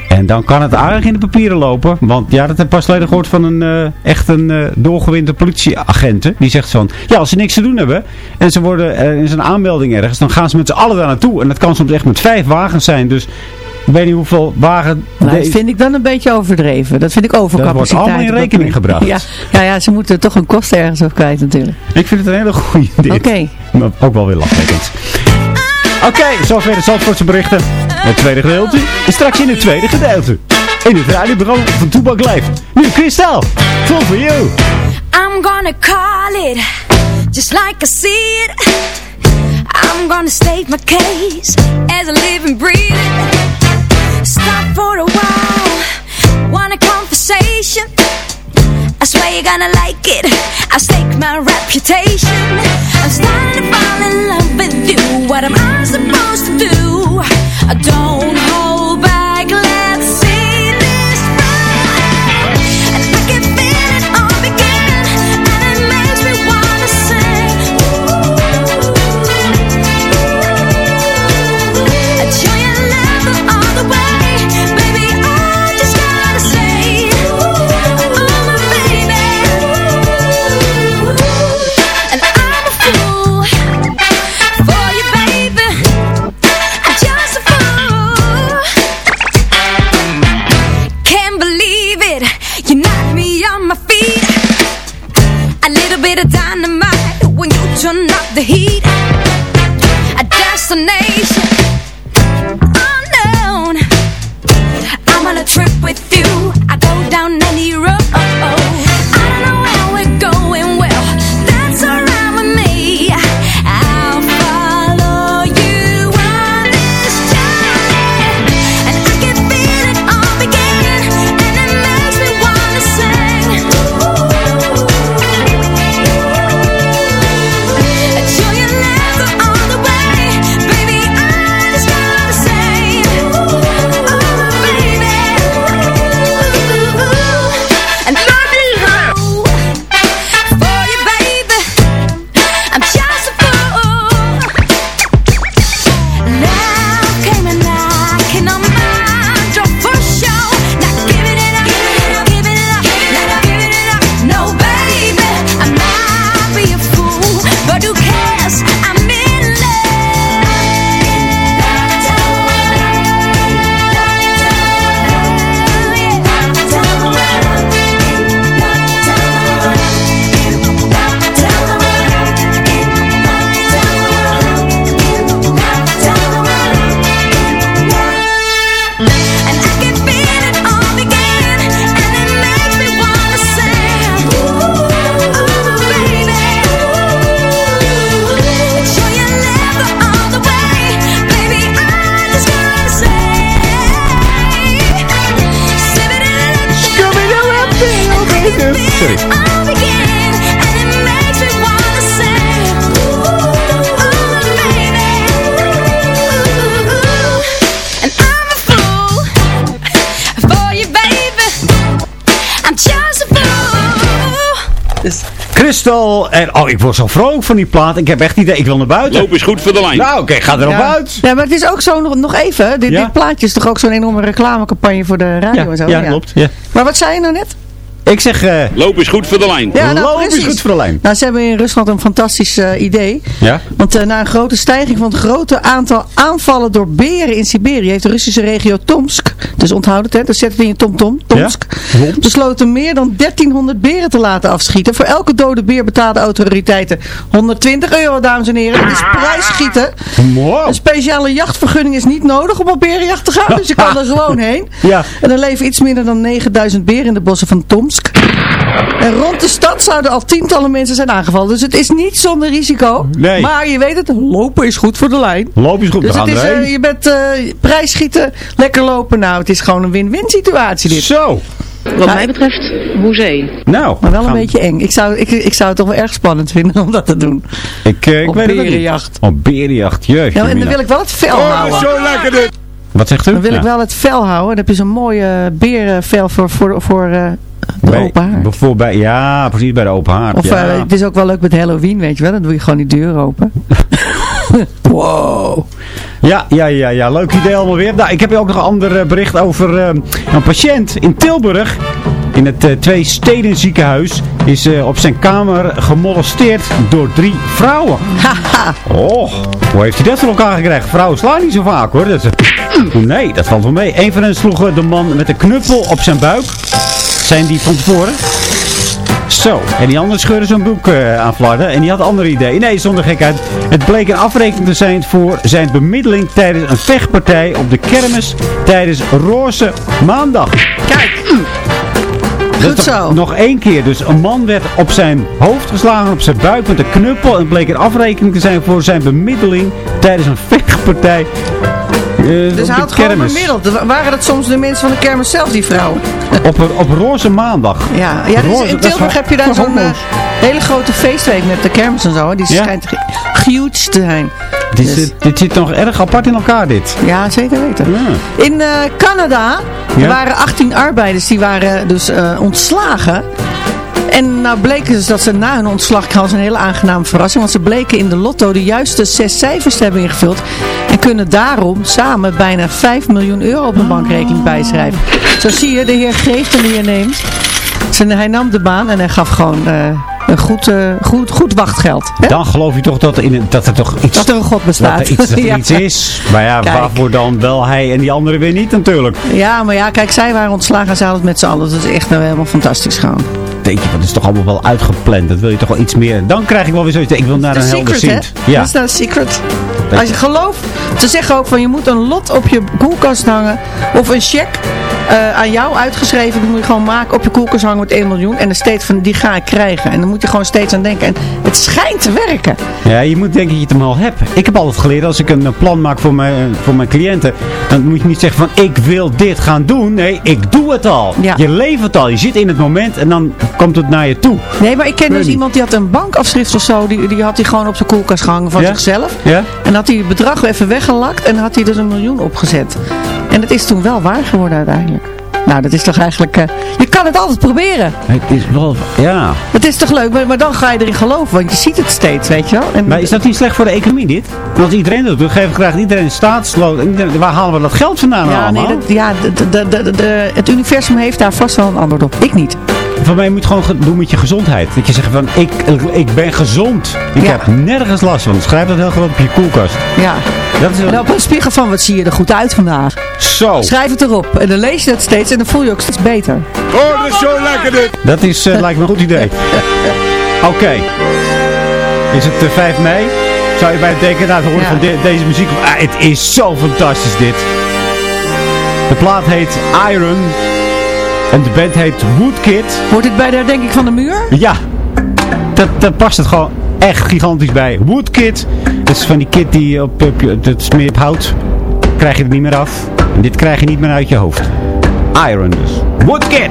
En dan kan het aardig in de papieren lopen. Want ja, dat heb ik pas geleden gehoord van een uh, echt een uh, doorgewinde politieagenten. Die zegt van, ja, als ze niks te doen hebben en ze worden is een aanmelding ergens, dan gaan ze met z'n allen daar naartoe. En dat kan soms echt met vijf wagens zijn. Dus ik weet niet hoeveel wagen... Nou, dat vind ik dan een beetje overdreven. Dat vind ik overcapaciteit. Dat wordt allemaal in rekening gebracht. Ja, ja, ja, ze moeten toch een kost ergens op kwijt natuurlijk. Ik vind het een hele goede idee. Oké. Okay. Maar ook wel weer lachwekkend. Oké, zover de Zandvoortse berichten. Het tweede gedeelte is straks in het tweede gedeelte. In het radioprogramma van Toebak Live. Nu Christel, full for you. I'm gonna call it just like I see it. I'm gonna state my case as a living, breathing. Stop for a while, want a conversation. I swear you're gonna like it. I stake my reputation. I'm starting to fall in love with you. What am I supposed to do? I don't a fool. Christel en... Oh, ik word zo vrolijk van die plaat. Ik heb echt idee. Ik wil naar buiten. Loop is goed voor de lijn. Nou, oké, ga erop Ja. uit. Ja, maar het is ook zo, nog, nog even, dit, Ja? dit plaatje is toch ook zo'n enorme reclamecampagne voor de radio Ja, en zo? ja, klopt. Ja. Maar wat zei je nou net? Ik zeg, eh Loop is goed voor de lijn. Ja, nou, loop is goed voor de lijn. Nou, ze hebben in Rusland een fantastisch eh, idee. Ja? Want eh, na een grote stijging van het grote aantal aanvallen door beren in Siberië heeft de Russische regio Tomsk, dus onthoud het hè, dus zet het in je tomtom, Tomsk, Tomsk. besloten meer dan 1300 beren te laten afschieten. Voor elke dode beer betaalden autoriteiten 120 euro, dames en heren. Dat is prijsschieten. Wow. Een speciale jachtvergunning is niet nodig om op berenjacht te gaan, dus je kan er gewoon heen. Ja. En er leven iets minder dan 9000 beren in de bossen van Tomsk. En rond de stad zouden al tientallen mensen zijn aangevallen. Dus het is niet zonder risico. Nee. Maar je weet het, lopen is goed voor de lijn. Loop is goed. Dus we het is, eh, je bent eh prijsschieten, lekker lopen. Nou, het is gewoon een win-win situatie dit. Zo. Wat mij betreft, hoezee. Nou. Maar wel een beetje eng. Ik zou, ik, ik zou het toch wel erg spannend vinden om dat te doen. Ik, eh, ik Op weet het ook niet. berenjacht. Op berenjacht, jeugd. Ja, en dan wil ik wel het vel Oh, houden. zo lekker dit. Wat zegt u? Dan wil ik Ja. wel het vel houden. Dan heb je zo'n mooie berenvel voor, voor, voor eh, de Bij- open haard. Bijvoorbeeld, ja, precies bij de open haard. Of ja. eh, het is ook wel leuk met Halloween, weet je wel. Dan doe je gewoon die deur open. wow. Ja, ja, ja, ja, leuk idee allemaal weer. Nou, ik heb hier ook nog een ander eh, bericht over eh, een patiënt in Tilburg. In het eh, Twee Steden ziekenhuis is eh, op zijn kamer gemolesteerd door drie vrouwen. oh, hoe heeft hij dat voor elkaar gekregen? Vrouwen slaan niet zo vaak hoor. Dat is, nee, dat valt wel mee. Een van hen sloeg eh, de man met een knuppel op zijn buik. Zijn die van tevoren? Zo, en die andere scheurde zo'n boek uh, aan flarden. En die had andere ideeën. Nee, zonder gekheid. Het bleek een afrekening te zijn voor zijn bemiddeling tijdens een vechtpartij op de kermis tijdens Roze Maandag. Kijk! Goed zo. Nog één keer. Dus een man werd op zijn hoofd geslagen, op zijn buik met een knuppel. En het bleek een afrekening te zijn voor zijn bemiddeling tijdens een vechtpartij uh, dus hij had gewoon bemiddeld. Waren dat soms de mensen van de kermis zelf, die vrouwen? op, op roze maandag. Ja, ja dus in Tilburg heb je daar zo'n uh, hele grote feestweek met de kermis en zo. Die ja. schijnt huge te zijn. Dit, dus. zit, dit zit nog erg apart in elkaar, dit. Ja, zeker weten. Ja. In uh, Canada ja? waren 18 arbeiders die waren dus ontslagen en nou bleken dus dat ze na hun ontslag, was een hele aangename verrassing, want ze bleken in de lotto de juiste zes cijfers te hebben ingevuld. En kunnen daarom samen bijna 5 miljoen euro op een bankrekening bijschrijven. Zo zie je, de heer Geeft die je neemt. Hij nam de baan en hij gaf gewoon... Uh, een goed, uh, goed, goed wachtgeld. Hè? Dan geloof je toch dat er, in, dat er toch iets... Dat er een God bestaat. Dat er iets, dat er iets is. Maar ja, waarvoor dan wel hij en die anderen weer niet natuurlijk. Ja, maar ja, kijk, zij waren ontslagen en ze hadden het met z'n allen. Dat is echt nou helemaal fantastisch gewoon denk je, dat is toch allemaal wel uitgepland. Dat wil je toch wel iets meer. Dan krijg ik wel weer zoiets. Ik wil naar een helder sint. Ja. Dat is nou een secret. Als je gelooft, ze zeggen ook van je moet een lot op je koelkast hangen. Of een cheque uh, aan jou uitgeschreven. Die moet je gewoon maken op je koelkast hangen met 1 miljoen. En dan steeds van die ga ik krijgen. En dan moet je gewoon steeds aan denken. En het schijnt te werken. Ja, je moet denken dat je het hem al hebt. Ik heb altijd geleerd als ik een plan maak voor mijn, voor mijn cliënten. Dan moet je niet zeggen van ik wil dit gaan doen. Nee, ik doe het al. Ja. Je leeft het al. Je zit in het moment en dan komt het naar je toe. Nee, maar ik ken dus iemand die had een bankafschrift of zo. Die, die had hij gewoon op zijn koelkast gehangen van zichzelf. Ja? En had hij het bedrag even weggelakt en had hij dus een miljoen opgezet. En dat is toen wel waar geworden uiteindelijk. Nou, dat is toch eigenlijk... Uh, je kan het altijd proberen. Het is wel... Ja. Het is toch leuk, maar, maar, dan ga je erin geloven. Want je ziet het steeds, weet je wel. En maar is dat niet slecht voor de economie, dit? Want iedereen doet het. Geven krijgt iedereen staatsloon. Waar halen we dat geld vandaan ja, allemaal? Nee, dat, ja, de, de, de, het universum heeft daar vast wel een antwoord op. Ik niet. Van mij moet je gewoon doen met je gezondheid. Dat je zegt van, ik, ik ben gezond. Ik heb nergens last van. Schrijf dat heel groot op je koelkast. Ja. Dat is En op een spiegel van, wat zie je er goed uit vandaag. Zo. Schrijf het erop. En dan lees je het steeds en dan voel je ook steeds beter. Oh, dat is zo lekker dit. Dat is, uh, lijkt me een goed idee. Oké. Is het uh, 5 mei? Zou je bij het denken, nou, horen ja. van de, deze muziek. Ah, het is zo fantastisch dit. De plaat heet Iron. En de band heet Woodkid. Hoort dit bij de ik van de muur? Ja. Dat, dat past het gewoon echt gigantisch bij. Woodkid. Dat is van die kit die op, op het smeer hout. Krijg je het niet meer af. En dit krijg je niet meer uit je hoofd. Iron dus. Woodkid.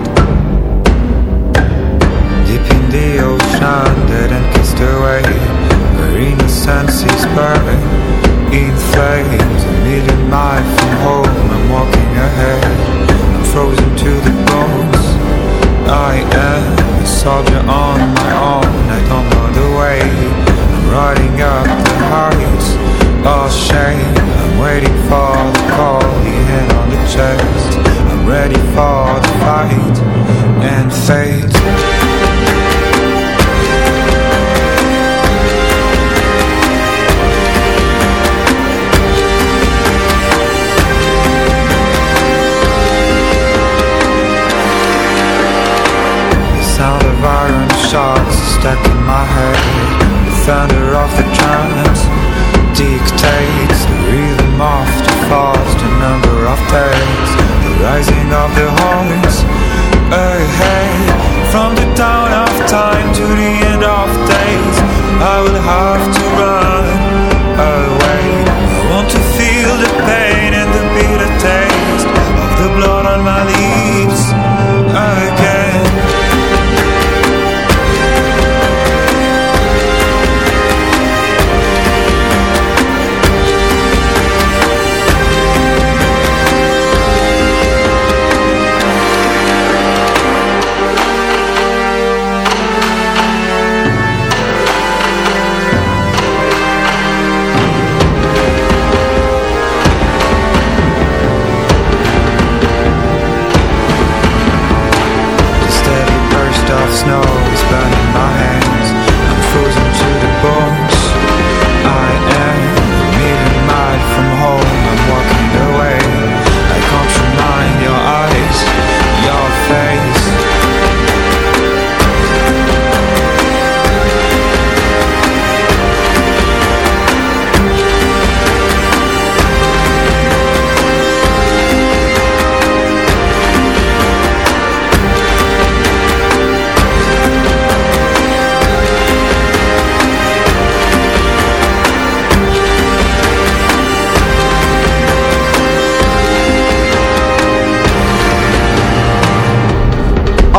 Deep in the ocean, dead and kissed away. Marina senses burn in flames. A million miles from home, I'm walking ahead. I'm frozen to the bones. I am a soldier on my own. I don't know the way. I'm riding up the heights. All shame. I'm waiting for the call. The hand on the chest. I'm ready for the fight and fate. Thunder of the drums Dictates the rhythm of the fast The number of days. The rising of the horns Ahead. From the dawn of time to the end of days I will have to run away. I want to feel the pain and the bitter taste Of the blood on my lips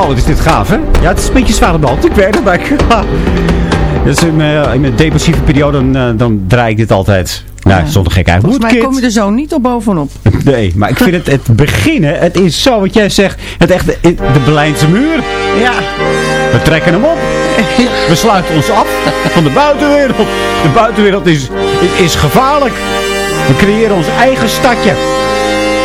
Oh, wat is dit gaaf, hè? Ja, het is een beetje zwaar op de hand. Ik weet het, maar ik... Dus in, mijn- in mijn depressieve periode, dan, eh, dan draai ik dit altijd. Nou, zonder gekheid. Volgens mij kom je er zo niet op bovenop. Nee, maar ik vind het, het beginnen, het is zo wat jij zegt, het echt, de, de Berlijnse muur. Ja. We trekken hem op. We sluiten ons af van de buitenwereld. De buitenwereld is, is, is gevaarlijk. We creëren ons eigen stadje.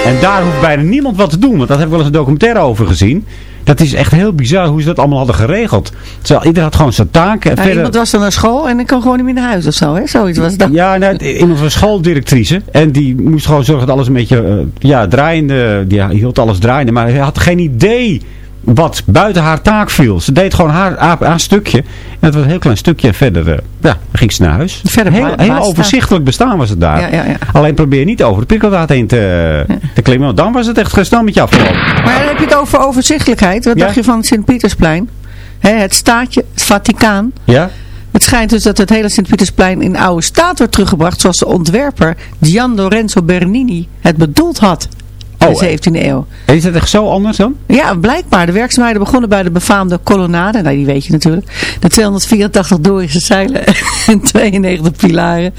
En daar hoeft bijna niemand wat te doen, want dat heb ik wel eens een documentaire over gezien. Dat is echt heel bizar hoe ze dat allemaal hadden geregeld. Terwijl iedereen had gewoon zijn taak. En Ja, verder... iemand was dan naar school en ik kan gewoon niet meer naar huis of zo, hè? Zoiets was dat. Ja, nou, iemand was schooldirectrice. En die moest gewoon zorgen dat alles een beetje eh, ja, draaiende. Die hield alles draaiende. Maar hij had geen idee wat buiten haar taak viel. Ze deed gewoon haar, haar, haar stukje. En dat was een heel klein stukje. Verder eh, ja, ging ze naar huis. Verder heel, heel overzichtelijk bestaan was het daar. Ja, ja, ja. Alleen probeer niet over de prikkeldraad heen te, te klimmen. Want dan was het echt gestaan met je afgelopen. Maar dan heb je het over overzichtelijkheid. Wat dacht je van het Sint-Pietersplein? Het staatje, het Vaticaan. Ja? Het schijnt dus dat het hele Sint-Pietersplein in oude staat wordt teruggebracht zoals de ontwerper Gian Lorenzo Bernini het bedoeld had in Oh, de 17e eeuw. En is dat echt zo anders dan? Ja, blijkbaar. De werkzaamheden begonnen bij de befaamde kolonnade. Nou, die weet je natuurlijk. De 284 Dorische zeilen en 92 pilaren.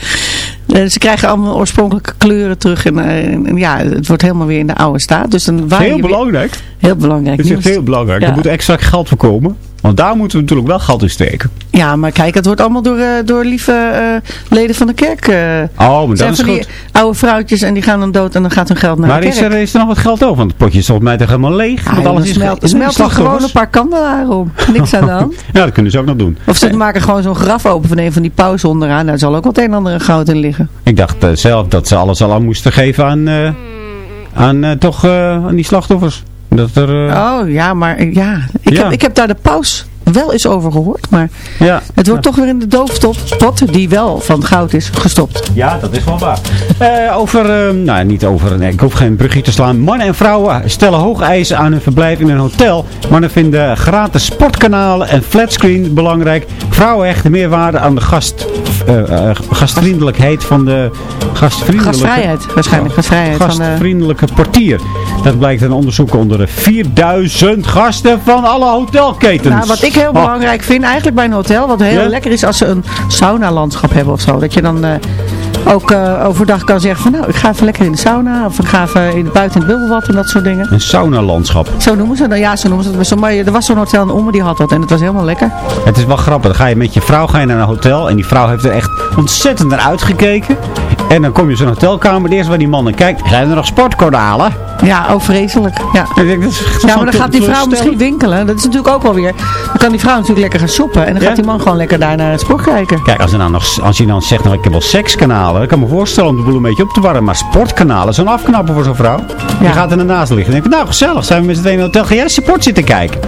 Eh, ze krijgen allemaal oorspronkelijke kleuren terug. En, eh, en ja, het wordt helemaal weer in de oude staat. Dus dan Heel weer- belangrijk. Heel belangrijk. Dat is echt heel belangrijk. Ja. Er moet extra geld voor komen. Want daar moeten we natuurlijk wel geld in steken. Ja, maar kijk, het wordt allemaal door, eh, door lieve eh, leden van de kerk. eh Oh, maar dat is van die goed. oude vrouwtjes en die gaan dan dood en dan gaat hun geld naar Maar de is kerk. er, is er nog wat geld over? Want het potje is volgens mij toch helemaal leeg? Ah, want alles is smelt, er is smelt er gewoon een paar kandelaren om. Niks aan de hand. Ja, dat kunnen ze ook nog doen. Of ze maken gewoon zo'n graf open van een van die pauzen onderaan. Daar zal ook wat een en ander goud in liggen. Ik dacht zelf dat ze alles al aan moesten geven aan, aan, toch, aan die slachtoffers. Dat er, eh, Oh ja, maar ja. Ik, Ja. Heb, ik heb daar de paus wel eens over gehoord. Maar ja. het wordt toch weer in de doofpot, pot die wel van goud is, gestopt. Ja, dat is wel waar. Eh, over, eh, nou niet over, nee, ik hoef geen brugje te slaan. Mannen en vrouwen stellen hoog eisen aan hun verblijf in een hotel. Mannen vinden gratis sportkanalen en flatscreen belangrijk. Vrouwen hechten meer waarde aan de gast, eh, eh, gastvriendelijkheid van de gastvriendelijke... Gastvrijheid, waarschijnlijk. Gastvrijheid van de... gastvriendelijke portier. Dat blijkt uit een onderzoek onder de 4000 gasten van alle hotelketens. Nou, wat ik heel Oh, belangrijk vind, eigenlijk bij een hotel, wat heel Ja? lekker is als ze een saunalandschap hebben of zo. Dat je dan eh, ook eh, overdag kan zeggen van nou, ik ga even lekker in de sauna. Of ik ga even in, buiten in het bubbelbad en dat soort dingen. Een saunalandschap. Zo noemen ze dat. Ja, zo noemen ze dat. Zo, maar er was zo'n hotel in Ommen, die had dat. En het was helemaal lekker. Het is wel grappig. Dan ga je met je vrouw ga je naar een hotel. En die vrouw heeft er echt ontzettend naar uitgekeken. En dan kom je zo'n hotelkamer. De eerste waar die man naar kijkt. Zijn er nog sportkoralen? Ja, oh vreselijk. Ja. Ik denk, dat is Ja, maar dan gaat die vrouw misschien winkelen. Dat is natuurlijk ook wel weer. Dan kan die vrouw natuurlijk lekker gaan shoppen. En dan Ja? gaat die man gewoon lekker daar naar het sport kijken. Kijk, als, er nou nog, als je dan zegt, nou, ik heb wel sekskanalen. Dan kan ik me voorstellen om de boel een beetje op te warmen. Maar sportkanalen, zo'n afknappen voor zo'n vrouw. Die gaat er naast liggen. Dan denk ik, nou gezellig. Zijn we met z'n tweeën in een hotel. Ga jij de sport zitten kijken?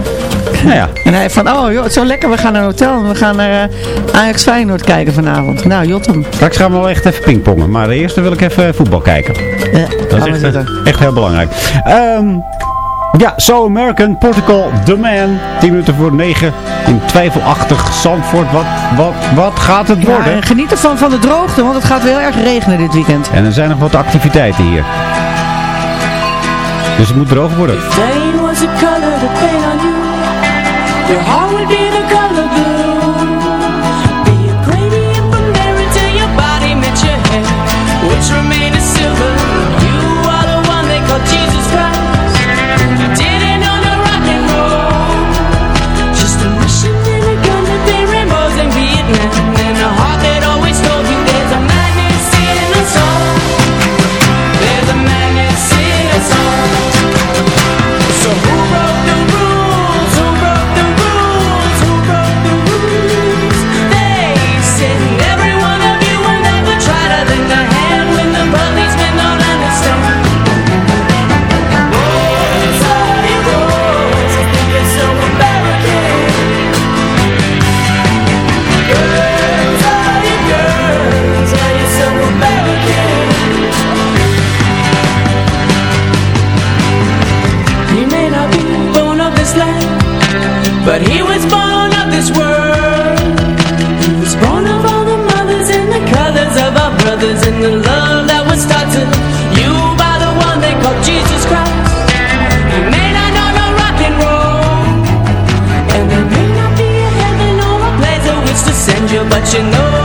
Nou ja. En hij van, oh joh, zo lekker. We gaan naar een hotel. En we gaan naar eh, Ajax Feyenoord kijken vanavond. Nou, Jotem. Straks gaan we wel echt even pingpongen. Maar eerst wil ik even voetbal kijken. Ja, Dat is echt, eh, echt heel belangrijk. Ehm, ja, So American, Portugal, The Man. 10 minuten voor 9 in twijfelachtig Zandvoort. Wat, wat, wat gaat het Ja, worden? en geniet ervan van de droogte, want het gaat wel erg regenen dit weekend. En er zijn nog wat activiteiten hier. Dus het moet droog worden. your heart will be the color It's you, but you know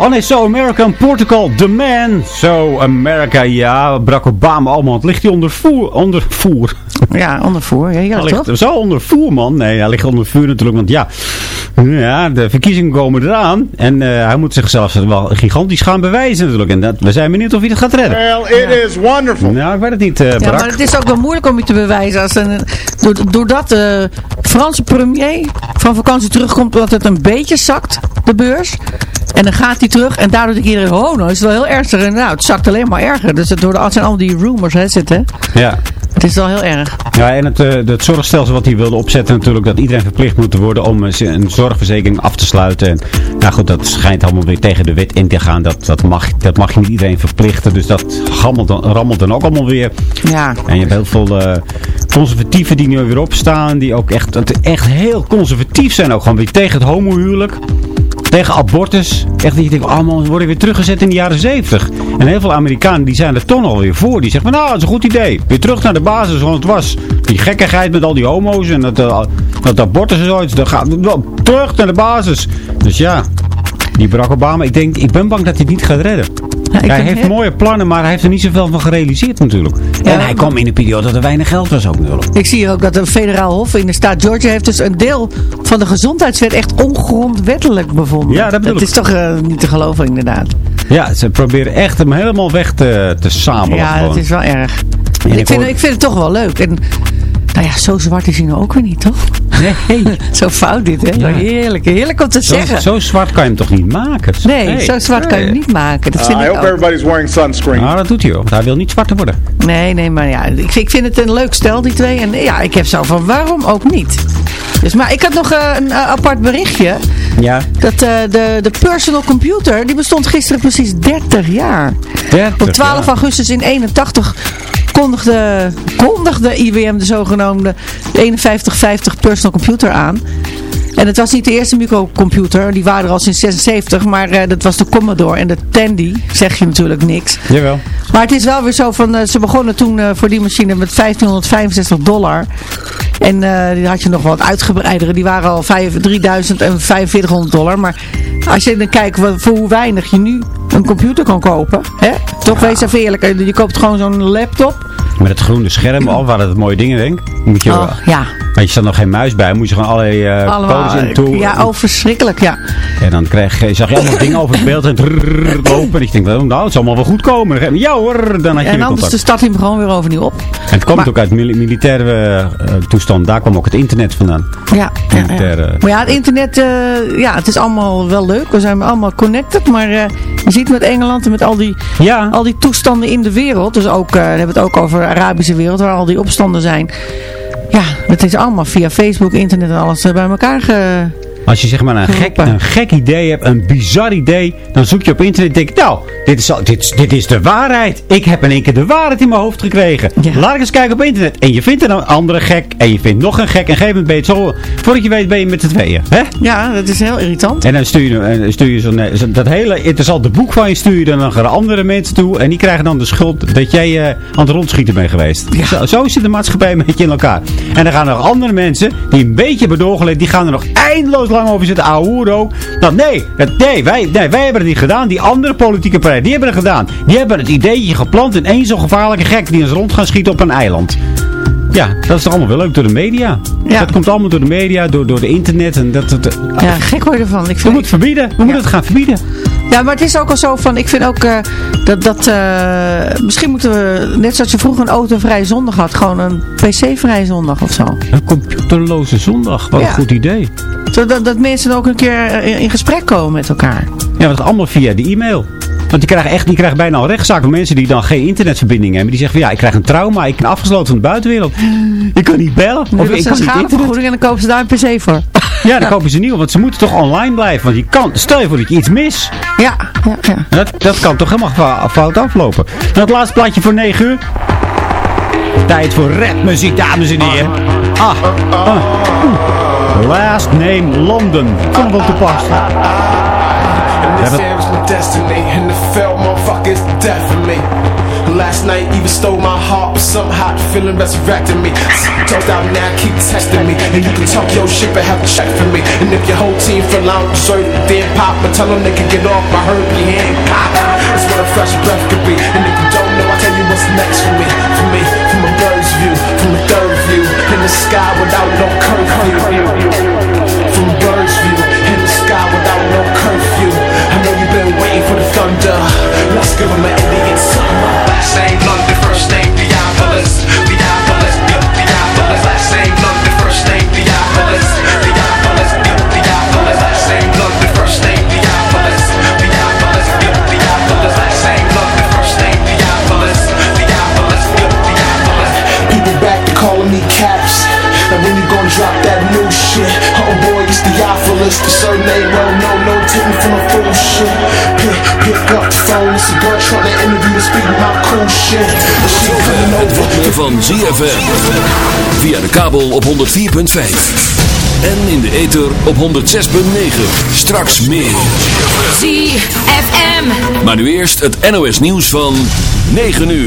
Oh nee, So American Portugal. The Man. So America. Ja, Barack Obama. Allemaal. Het ligt hij onder voer. Onder voer. Ja, onder voer. Ja, ja hij ligt toch? zo onder voer, man. Nee, hij ligt onder vuur natuurlijk. Want ja, ja de verkiezingen komen eraan. En uh, hij moet zichzelf wel gigantisch gaan bewijzen natuurlijk. En dat, we zijn benieuwd of hij het gaat redden. Well, it is wonderful. Nou, ik weet het niet, uh, Ja, maar het is ook wel moeilijk om je te bewijzen. Als een, doordat de Franse premier van vakantie terugkomt, dat het een beetje zakt, de beurs. En dan gaat hij terug en daardoor denkt iedereen, oh, nou is het wel heel ernstig. En nou, het zakt alleen maar erger. Dus het, door de, het zijn al die rumors, hè, zitten. Ja. Het is wel heel erg. Ja, en het, uh, het zorgstelsel wat hij wilde opzetten natuurlijk, dat iedereen verplicht moet worden om een zorgverzekering af te sluiten. En, nou goed, dat schijnt allemaal weer tegen de wet in te gaan. Dat, dat, mag, dat mag je niet iedereen verplichten. Dus dat rammelt dan, rammelt dan ook allemaal weer. Ja. En je hebt heel veel uh, conservatieven die nu weer opstaan. Die ook echt, echt heel conservatief zijn. Ook gewoon weer tegen het homohuwelijk. Tegen abortus. Echt dat je denkt, allemaal worden weer teruggezet in de jaren 70. En heel veel Amerikanen die zijn er toch alweer voor. Die zeggen van, nou, dat is een goed idee. Weer terug naar de basis zoals het was. Die gekkigheid met al die homo's en dat, uh, dat abortus en zoiets. Dan gaat terug naar de basis. Dus ja, die Barack Obama, ik denk, ik ben bang dat hij het niet gaat redden. Ja, hij heeft mooie plannen, maar hij heeft er niet zoveel van gerealiseerd natuurlijk. Ja, en hij kwam in een periode dat er weinig geld was ook natuurlijk. Ik zie ook dat een federaal hof in de staat Georgia heeft dus een deel van de gezondheidswet echt ongrondwettelijk bevonden. Ja, dat is toch uh, niet te geloven inderdaad. Ja, ze proberen echt hem helemaal weg te, te sabelen. Ja, gewoon. dat is wel erg. Ik, ik, vind, ik vind het toch wel leuk. En nou ja, zo zwart is hij nou ook weer niet, toch? Nee. zo fout dit, hè? Ja. Heerlijk, heerlijk om te zo, zeggen. Zo zwart kan je hem toch niet maken? Nee, nee. zo zwart nee. kan je hem niet maken. Dat vind uh, ik I hope ook. everybody's wearing sunscreen. Nou, dat doet hij ook. Hij wil niet zwarter worden. Nee, nee, maar ja, ik, ik vind het een leuk stel, die twee. En ja, ik heb zo van, waarom ook niet? Dus, maar ik had nog uh, een uh, apart berichtje. Ja. Dat uh, de, de personal computer, die bestond gisteren precies 30 jaar. 30, Op 12 ja. augustus in 81 kondigde, kondigde IBM de zogenaamde 5150 personal computer aan. En het was niet de eerste microcomputer, die waren er al sinds 76, maar uh, dat was de Commodore en de Tandy, zeg je natuurlijk niks. Jawel. Maar het is wel weer zo van, uh, ze begonnen toen uh, voor die machine met 1565 dollar. En die had je nog wat uitgebreidere, die waren al 5, 3000 en 4500 dollar. Maar als je dan kijkt wat, voor hoe weinig je nu een computer kan kopen, hè? toch ja. wees even eerlijk, je koopt gewoon zo'n laptop. Met het groene scherm al, waar het mooie dingen denk. Moet je, oh, ja. Maar je staat nog geen muis bij, moet je gewoon allerlei uh, Allemaal, codes in toe. Ja, oh, verschrikkelijk, ja. En dan krijg je, zag je allemaal dingen over het beeld en lopen. En ik denk, nou, het zal allemaal wel goed komen. Ja hoor, dan had je En anders de hij hem gewoon weer overnieuw op. En het komt maar, ook uit mil militaire uh, toestand. Daar kwam ook het internet vandaan. Ja, militaire, ja, ja. Maar ja, het internet, uh, ja, het is allemaal wel leuk. We zijn allemaal connected. Maar uh, je ziet met Engeland en met al die, ja. al die toestanden in de wereld. Dus ook, we hebben het ook over de Arabische wereld, waar al die opstanden zijn. Ja, het is allemaal via Facebook, internet en alles bij elkaar ge... Als je zeg maar een gek, een gek idee hebt, een bizar idee, dan zoek je op internet en denk je, nou, dit is, dit, dit is de waarheid. Ik heb in één keer de waarheid in mijn hoofd gekregen. Laat ik eens kijken op internet. En je vindt er een andere gek, en je vindt nog een gek, en geef een beetje zo, voordat je weet ben je met z'n tweeën. Hè? Ja, dat is heel irritant. En dan stuur je, stuur je zo'n, zo, dat hele interessante boek van je, stuur je dan naar andere mensen toe, en die krijgen dan de schuld dat jij uh, aan het rondschieten bent geweest. Ja. Zo, zo zit de maatschappij een beetje in elkaar. En dan gaan er andere mensen, die een beetje hebben die gaan er nog eindeloos over zitten ouwehoero. Nou, nee, nee wij, wij hebben het niet gedaan. Die andere politieke partijen, die hebben het gedaan. Die hebben het ideetje geplant in één zo'n gevaarlijke gek die eens rond gaan schieten op een eiland. Ja, dat is allemaal wel leuk door de media. Ja. Dat komt allemaal door de media, door, door de internet. En dat, dat, ja, gek word je ervan. Ik vind... We moeten verbieden. We ja. moeten het gaan verbieden. Ja, maar het is ook al zo van, ik vind ook uh, dat, dat uh, misschien moeten we, net zoals je vroeger een autovrije zondag had, gewoon een pc-vrije zondag of zo. Een computerloze zondag, wat ja. een goed idee. Zodat dat mensen ook een keer in, in gesprek komen met elkaar. Ja, dat allemaal via de e-mail. Want die krijgen echt, die krijgen bijna al rechtszaken van mensen die dan geen internetverbinding hebben. Die zeggen van ja, ik krijg een trauma, ik ben afgesloten van de buitenwereld. Ik kan niet bellen. Nee, of ik kan niet internet. en dan kopen ze daar een pc voor. Ja, dan kopen ze nieuw, want ze moeten toch online blijven. Want je kan, stel je voor dat je iets mis. Ja, ja, ja. Dat, dat kan toch helemaal fout aflopen. En het laatste plaatje voor 9 uur. Tijd voor rapmuziek, dames en heren. Ah, ah. Last name London. Kom wel te pas. destiny And the failed motherfuckers death for me. Last night even stole my heart But somehow the feeling resurrected me. Talked out now keep testing me. And you can talk your shit but have a check for me. And if your whole team feel I don't deserve it Then pop. But tell them they can get off my hurt your hand pop. That's what a fresh breath could be. And if you don't know I tell you what's next for me. For me, from a bird's view From a third view In the sky without no curfew From a bird's view In the sky without no curfew thunder. Let's give Last name London, first name Theophilus. Theophilus, Theophilus. Last name London, first name Theophilus. Theophilus, Theophilus. Last name London, first name Theophilus. Theophilus, Theophilus. Last name London, first name Theophilus. Theophilus, Theophilus. People back to calling me Caps. Now when you gonna drop that Theophilus The surname, well, no, no, team from a fool shit Pick, pick up the phone, it's a girl trying to interview to speak about cool shit She coming over Van ZFM Via de kabel op 104.5 en in de ether op 106.9. Straks meer. ZFM. Maar nu eerst het NOS nieuws van 9 uur.